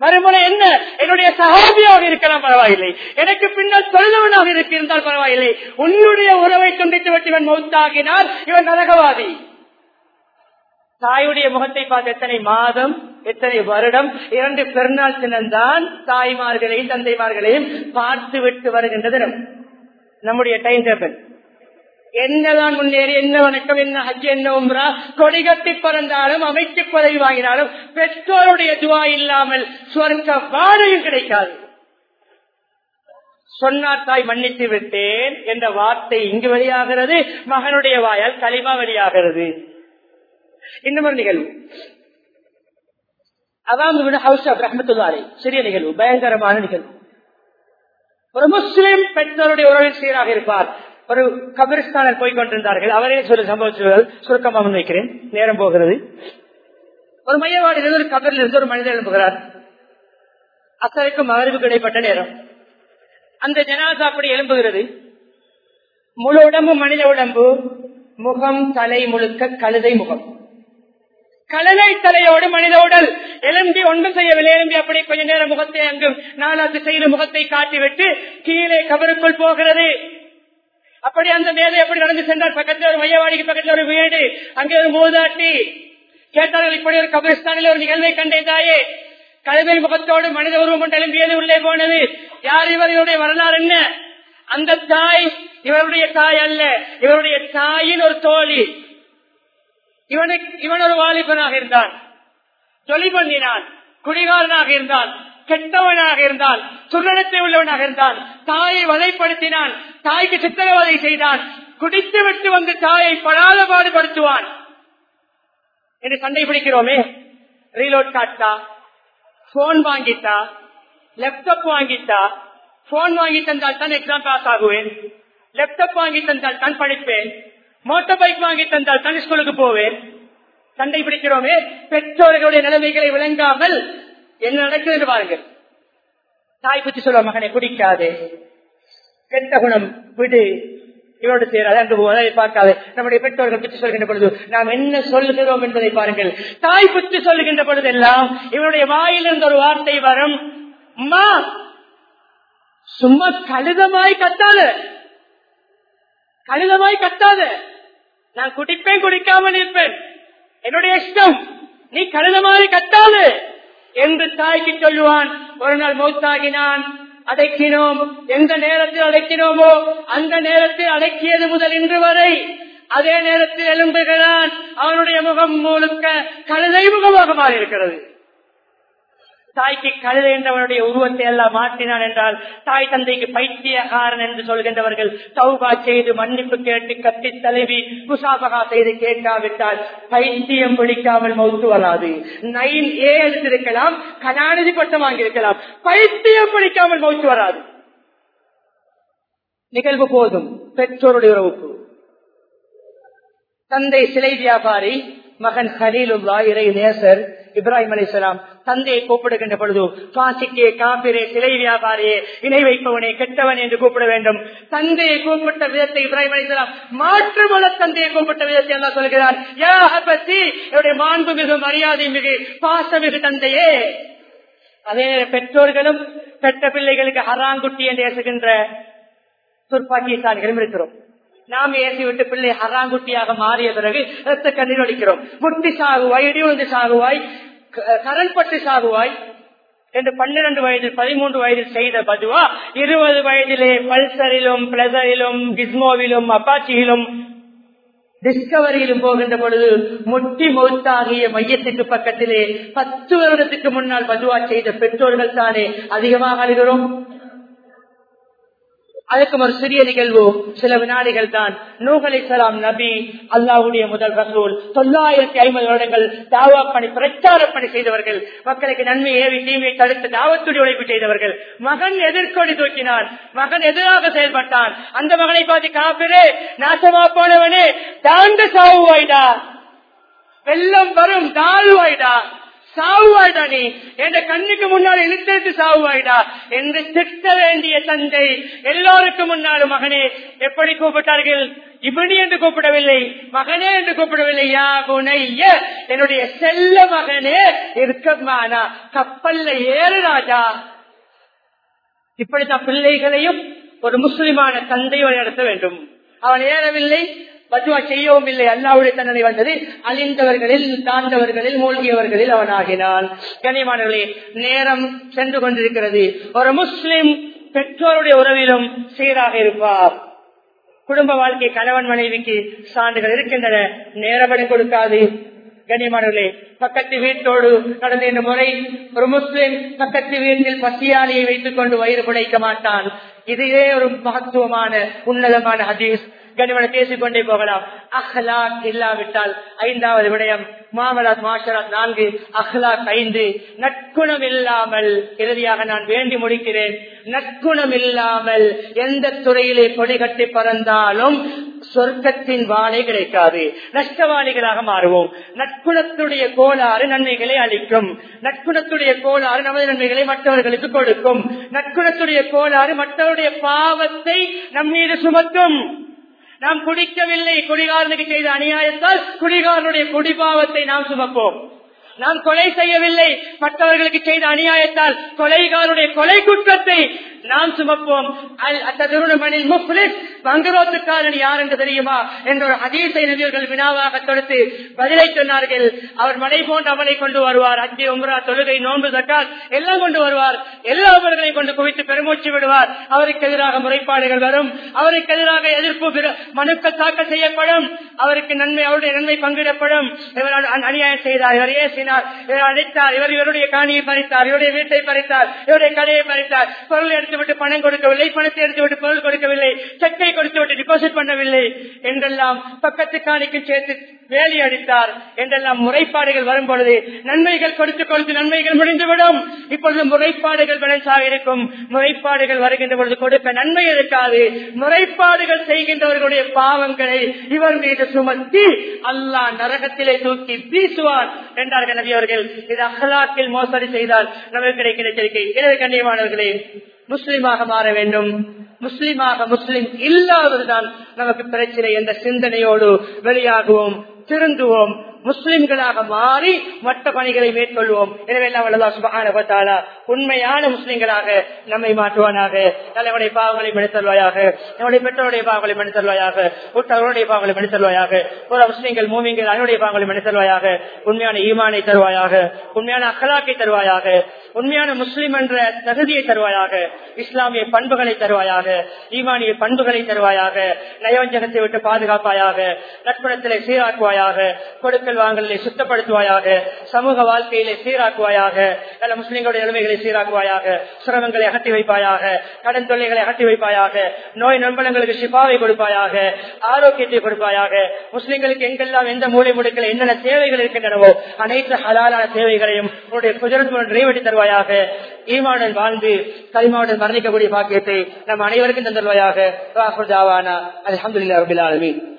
மறுமுறை என்ன? என்னுடைய சகாபியாக இருக்கலாம் பரவாயில்லை. எனக்கு பின்னால் தொழுதவனாக இருக்கிருந்தால் பரவாயில்லை. உன்னுடைய உறவை துண்டித்து விட்டு இவன் மௌத்தாகினால் இவன் நரகவாதி. தாயுடைய முகத்தை பார்த்து எத்தனை மாதம் எத்தனை வருடம் இரண்டு பெருநாள் தினம்தான் தாய்மார்களையும் தந்தைமார்களையும் பார்த்து விட்டு வருகின்ற தினம் நம்முடைய டைம் டேபிள் என்னதான் முன்னேறி என்ன வணக்கம் என்ன ஹஜ் என்ன உம்ரா கொடி கட்டி பறந்தாலும் அமைச்சு பதவி வாங்கினாலும் பெற்றோருடைய துவா இல்லாமல் சுவர்க்க வாழையும் கிடைக்காது. சொன்னார் தாய் மன்னித்து விட்டேன் என்ற வார்த்தை இங்கு வெளியாகிறது மகனுடைய வாயால் களிமா வெளியாகிறது. இன்னும் ஒரு நிகழ்வு. சிறிய நிகழ்வு பயங்கரமான நிகழ்வு. ஒரு முஸ்லிம் பெற்றோருடைய உறவில் சீராக இருப்பார். ஒரு கபிரிஸ்தானில் போய் கொண்டிருந்தார்கள் அவரே சொல்ல சம்பவம் சுருக்கமாக முன்வைக்கிறேன். நேரம் போகிறது. ஒரு மையவாடியிலிருந்து ஒரு கபரில் இருந்து ஒரு மனிதர் எழுப்புகிறார் அசருக்கும் அவருக்கு இடைப்பட்ட நேரம். அந்த ஜனாசா அப்படி எழும்புகிறது. முழு உடம்பு மனித உடம்பு முகம் தலை முழுக்க கழுதை முகம். கலனை தலையோடு மனித உடல். எலும்பி ஒன்று செய்யவில்லை. எலும்பி அப்படி கொஞ்ச நேரம் முகத்தை அங்கும் நாலாவது செய்து முகத்தை காட்டிவிட்டு கீழே கபருக்குள் போகிறது. அப்படி அந்த வேலை எப்படி நடந்து சென்றார்? பக்கத்தில் ஒரு மையவாடிக்கு பக்கத்தில் ஒரு வீடு. அங்கே ஒரு மூதாட்டி. கேட்டார்கள் இப்படி ஒரு கபிரிஸ்தானில் ஒரு நிகழ்வை கண்டேதாயே தாயே. முகத்தோடு மனித உருவம் கொண்டு எழும்பியது உள்ளே போனது. யார் இவர் இவருடைய வரலாறு என்ன? அந்த தாய் இவருடைய தாய் அல்ல. இவருடைய தாயின் ஒரு தோழி. இவனுக்கு இவன் ஒரு வாலிபனாக இருந்தான். தொழில் பண்ணினான் குடிகாரனாக இருந்தான். கெட்டவனாக இருந்தான். சுரணத்தை உள்ளவனாக இருந்தான். தாயை வதைப்படுத்தினான். தாய்க்கு சித்திரவதை செய்தான். குடித்து விட்டு வந்து தாயை படாத பாடுபடுத்துவான். என்று சண்டை பிடிக்கிறோமே. ரீலோட் காட்டா? போன் வாங்கிட்டா? லேப்டாப் வாங்கிட்டா? போன் வாங்கி தந்தால் தான் எக்ஸாம் பாஸ் ஆகுவேன். லேப்டாப் வாங்கி தந்தால் தான் படிப்பேன். மோட்டார் பைக் வாங்கி தந்தால் தனி ஸ்கூலுக்கு போவேன். சண்டை பிடிக்கிறோமே பெற்றோர்களுடைய நிலைமைகளை விளங்காமல் என்ன நடக்குது என்று பாருங்கள். தாய் பற்றி சொல்ல மகனை குடிக்காதே. கெட்ட குணம் விடு. இவரோடு சேராது அங்கு பார்க்காது. நம்முடைய பெற்றோர்கள் பற்றி சொல்கின்ற பொழுது நாம் என்ன சொல்லுகிறோம் என்பதை பாருங்கள். தாய் பற்றி சொல்லுகின்ற பொழுதெல்லாம் இவருடைய வாயிலிருந்து ஒரு வார்த்தை வரும். அம்மா சும்மா கழுதமாய் கத்தாத. கழுதமாய் கத்தாத. நான் குடிப்பேன் குடிக்காமல் இருப்பேன். என்னுடைய இஷ்டம் நீ கழுதமாய் கத்தாது என்று தாய்க்கு சொல்லுவான். ஒரு நாள் மௌத்தாகினான் அடக்கினோம். எந்த நேரத்தில் அடைக்கினோமோ அந்த நேரத்தில் அடக்கியது முதல் இன்று வரை. அதே நேரத்தில் எலும்புகிறான் அவனுடைய முகம் முழுக்க கழுதை முகமாக மாறியிருக்கிறது. தாய்க்கு கழுதை என்றவனுடைய உருவத்தை எல்லாம் மாற்றினான் என்றால் தாய் தந்தைக்கு பைத்தியகாரன் என்று சொல்கின்றவர்கள் சௌகா செய்து மன்னிப்பு கேட்டு கத்தி தலைவி குசாபகா செய்து கேட்காவிட்டால் பைத்தியம் பிடிக்காமல் மௌத்து வராது. நைன் ஏ எடுத்திருக்கலாம் கலாநிதி பட்டம் வாங்கியிருக்கலாம் பைத்தியம் பிடிக்காமல் மௌத்து வராது. நிகழ்வு போதும் பெற்றோருடைய உறவுக்கு. தந்தை சிலை வியாபாரி மகன் ஹரீலுல்லா இறை நேசர் இப்ராஹிம் அலிசலாம் தந்தையை கூப்பிடுகின்ற பொழுது காசிக்கே காப்பிரே சிலை வியாபாரியே இணை வைப்பவனே கெட்டவன் என்று கூப்பிட வேண்டும். தந்தையை கூப்பிட்ட விதத்தை இப்ராஹிம் அலிசலாம் மாற்றுமல தந்தையை கூப்பிட்ட விதத்தை என்ன சொல்கிறார் என்னுடைய மாண்பு மிகு மரியாதை மிகு பாசமிகு தந்தையே. அதே பெற்றோர்களும் பெற்ற பிள்ளைகளுக்கு ஹராங்குட்டி என்று ஏசுகின்ற துர்பாக்கியை தான் எழுந்திருக்கிறோம் நாம் ஏசி விட்டு பிள்ளை ஹராங்குட்டியாக மாறிய பிறகு ரத்த கண்ணீர் அடிக்கிறோம். முட்டி சாகுவாய் இடிவிழுந்து சாகுவாய் கரண் பட்டு சாகுவாய் என்று பன்னிரண்டு வயதில் பதிமூன்று வயதில் செய்த பதுவா இருபது வயதிலே பல்சரிலும் பிளசரிலும் கிஸ்மோவிலும் அப்பாச்சியிலும் டிஸ்கவரியிலும் போகின்ற பொழுது முட்டி மௌத்தாகிய மையத்துக்கு பக்கத்திலே பத்து வருடத்துக்கு முன்னால் பதுவா செய்த பெற்றோர்கள் தானே அதிகமாக அழுகிறோம். அதுக்கும் ஒரு சிறிய நிகழ்வு. சில வினாடிகள் தான். நூகலை சலாம் நபி அல்லாவுடைய முதல் ரசூல் தொள்ளாயிரத்தி ஐம்பது வருடங்கள் தாவா பணி பிரச்சார பணி செய்தவர்கள். மக்களுக்கு நன்மை ஏவி தீமையை தடுத்து தாவத்துடைய உழைப்பு செய்தவர்கள். மகன் எதிர்கொடி தூக்கினான். மகன் எதிராக செயல்பட்டான். அந்த மகனை பார்த்து காப்பிரே நாசமா போனவனே தாண்ட சாவுவாய்டா வெள்ளம் வரும் தாழ்வாய்டா சாவுவாய்டா நீ என் கண்ணுக்கு முன்னால் இழுத்தெடுத்து சாவுவாய்டா? என்று திட்ட வேண்டிய தந்தை எல்லோருக்கும் முன்னாலும் மகனே எப்படி கூப்பிட்டார்கள்? இப்படி என்று கூப்பிடவில்லை மகனே என்று கூப்பிடவில்லை. யா குணைய என்னுடைய செல்ல மகனே இருக்கமானா கப்பல்ல ஏறு ராஜா. இப்படித்தான் பிள்ளைகளையும் ஒரு முஸ்லிமான தந்தையோடு நடத்த வேண்டும். அவன் ஏறவில்லை பத்துவா செய்யவும் இல்லை. அல்லாவுடைய தண்டனை வந்தது அழிந்தவர்களில் தாழ்ந்தவர்களில் மூழ்கியவர்களில் அவன் ஆகினான் கனிமானவர்களே நேரம் சென்று கொண்டிருக்கிறது. ஒரு முஸ்லிம் பெற்றோருடைய உறவிலும் சீராக இருப்பார். குடும்ப வாழ்க்கை கணவன் மனைவிக்கு சான்றுகள் இருக்கின்றன. நேரப்படம் கொடுக்காது. கண்ணியமானவர்களே பக்கத்து வீட்டோடு நடந்த இந்த முறை ஒரு முஸ்லிம் பக்கத்து வீட்டில் பசியாளியை வைத்துக் கொண்டு வயிறு புடைக்க மாட்டான். இதுவே ஒரு மகத்துவமான உன்னதமான ஹதீஸ். கனிமனை பேசிக் கொண்டே போகலாம். அஹ்லாக் இல்லாவிட்டால் ஐந்தாவது விடயம். மாமலாத் மாஷராத் நான்கு அஹ்லாக் ஐந்து. நற்குணம் இல்லாமல் இறுதியாக நான் வேண்டி முடிக்கிறேன். நற்குணம் இல்லாமல் எந்த துறையிலே கொடிகட்டி பறந்தாலும் சொர்க்கத்தின் வாழை கிடைக்காது. நஷ்டவாளிகளாக மாறுவோம். நற்குணத்துடைய கோளாறு நன்மைகளை அளிக்கும். நற்குணத்துடைய கோளாறு நமது நன்மைகளை மற்றவர்களுக்கு கொடுக்கும். நற்குணத்துடைய கோளாறு மற்றவருடைய பாவத்தை நம்மீது சுமத்தும் நாம் குடிக்கவில்லை குடிகாரனுக்கு செய்த அநியாயத்தால் குடிகாரனுடைய குடிபாவத்தை நாம் சுமப்போம். நாம் கொலை செய்யவில்லை மற்றவர்களுக்கு செய்த அநியாயத்தால் கொலைகாரனுடைய கொலை குற்றத்தை நாம் சுமப்போம். அல் அத்தருணமனில் முஃப்லிஸ் பங்கரோத்துக்காரன் யார் என்று தெரியுமா? என்ற ஒரு அதீசை நபியர்கள் வினாவாக தொடுத்து பதிலை சொன்னார்கள். அவர் மலை போன்ற அவனை கொண்டு வருவார். அஞ்சு உம்ரா தொழுகை நோன்பு தட்டால் எல்லாம் கொண்டு வருவார். எல்லா அவர்களையும் கொண்டு குவித்து பெருமூச்சு விடுவார். அவருக்கு எதிராக முறைப்பாடுகள் வரும். அவருக்கு எதிராக எதிர்ப்பு மனுக்கள் தாக்கல் செய்யப்படும். அவருக்கு நன்மை அவருடைய நன்மை பங்கிடப்படும். இவர் அநியாயம் செய்தார். இவர் ஏசினார். இவர் அழைத்தார் இவர் இவருடைய காணியை பறித்தார். இவருடைய வீட்டை பறித்தார். இவருடைய கடையை பறித்தார். பொருள் எடுத்து எடுத்துவிட்டு பணம் கொடுக்கவில்லை பணத்தை எடுத்துவிட்டு பொருள் கொடுக்கவில்லை செக்கை கொடுத்துவிட்டு டிபாசிட் பண்ணவில்லை என்றெல்லாம் பக்கத்து காணிக்கு சேர்த்து வேலி அடித்தார் என்றெல்லாம் முறைப்பாடுகள் வரும் பொழுது நன்மைகள் கொடுத்து கொடுத்து நன்மைகள் முடிந்துவிடும். இப்பொழுது முறைப்பாடுகள் விளைச்சாக இருக்கும். முறைப்பாடுகள் வருகின்ற பொழுது கொடுக்க நன்மை இருக்காது. முறைப்பாடுகள் செய்கின்றவர்களுடைய பாவங்களை இவர் மீது சுமத்தி அல்லாஹ் நரகத்திலே தூக்கி வீசுவார் என்றார்கள் நபி அவர்கள் இது அகலாக்கில் மோசடி செய்தால் நமக்கு கிடைக்கிற எச்சரிக்கை எனவே கண்ணியமானவர்களே முஸ்லீமாக மாற வேண்டும். முஸ்லீமாக முஸ்லீம் இல்லாததுதான் நமக்கு பிரச்சனை என்ற சிந்தனையோடு வெளியாகுவோம் திருந்துவோம் முஸ்லிம்களாக மாறி மற்ற பணிகளை மேற்கொள்வோம். எனவே எல்லாம் உண்மையான முஸ்லிம்களாக நம்மை மாற்றுவானாக. தலைவனுடைய பாவங்களை மன்னித்தல்வாயாக நம்முடைய பெற்றோருடைய பாவங்களை மன்னித்தல்வாயாக உற்றவருடைய பாவங்களை மன்னித்தல்வாயாக ஒரு முஸ்லிம்கள் மூமிங்கள் அதனுடைய பாவங்களை மன்னித்தல்வாயாக உண்மையான ஈமானை தருவாயாக. உண்மையான அகலாக்கை தருவாயாக. உண்மையான முஸ்லிம் என்ற தகுதியை தருவாயாக இஸ்லாமிய பண்புகளை தருவாயாக ஈமானிய பண்புகளை தருவாயாக நயவஞ்சகத்தை விட்டு பாதுகாப்பாயாக நட்புணத்திலே சீராக்குவாயாக கொடுக்கல் வாங்கலை சுத்தப்படுத்துவாயாக சமூக வாழ்க்கையிலே சீராக்குவாயாக நல்ல முஸ்லிம்களுடைய நிலைமைகளை சீராக்குவாயாக சிரமங்களை அகற்றி வைப்பாயாக கடன் தொல்லைகளை அகற்றி வைப்பாயாக நோய் நண்பனங்களுக்கு சிபாவை கொடுப்பாயாக ஆரோக்கியத்தை கொடுப்பாயாக முஸ்லிம்களுக்கு எங்கெல்லாம் எந்த மூலை முடுக்கில் என்னென்ன தேவைகள் இருக்கின்றனவோ அனைத்து ஹலாலான தேவைகளையும் உன்னுடைய குஜரத்துடன் நிறைவேற்றி தந்தல்வாயாக ஈமாவுடன் வாழ்ந்து கலிமாவுடன் மரணிக்கக்கூடிய பாக்கியத்தை நம் அனைவருக்கும் தந்தல்வாயாக. அலமதுல்லா அபிலாலுமே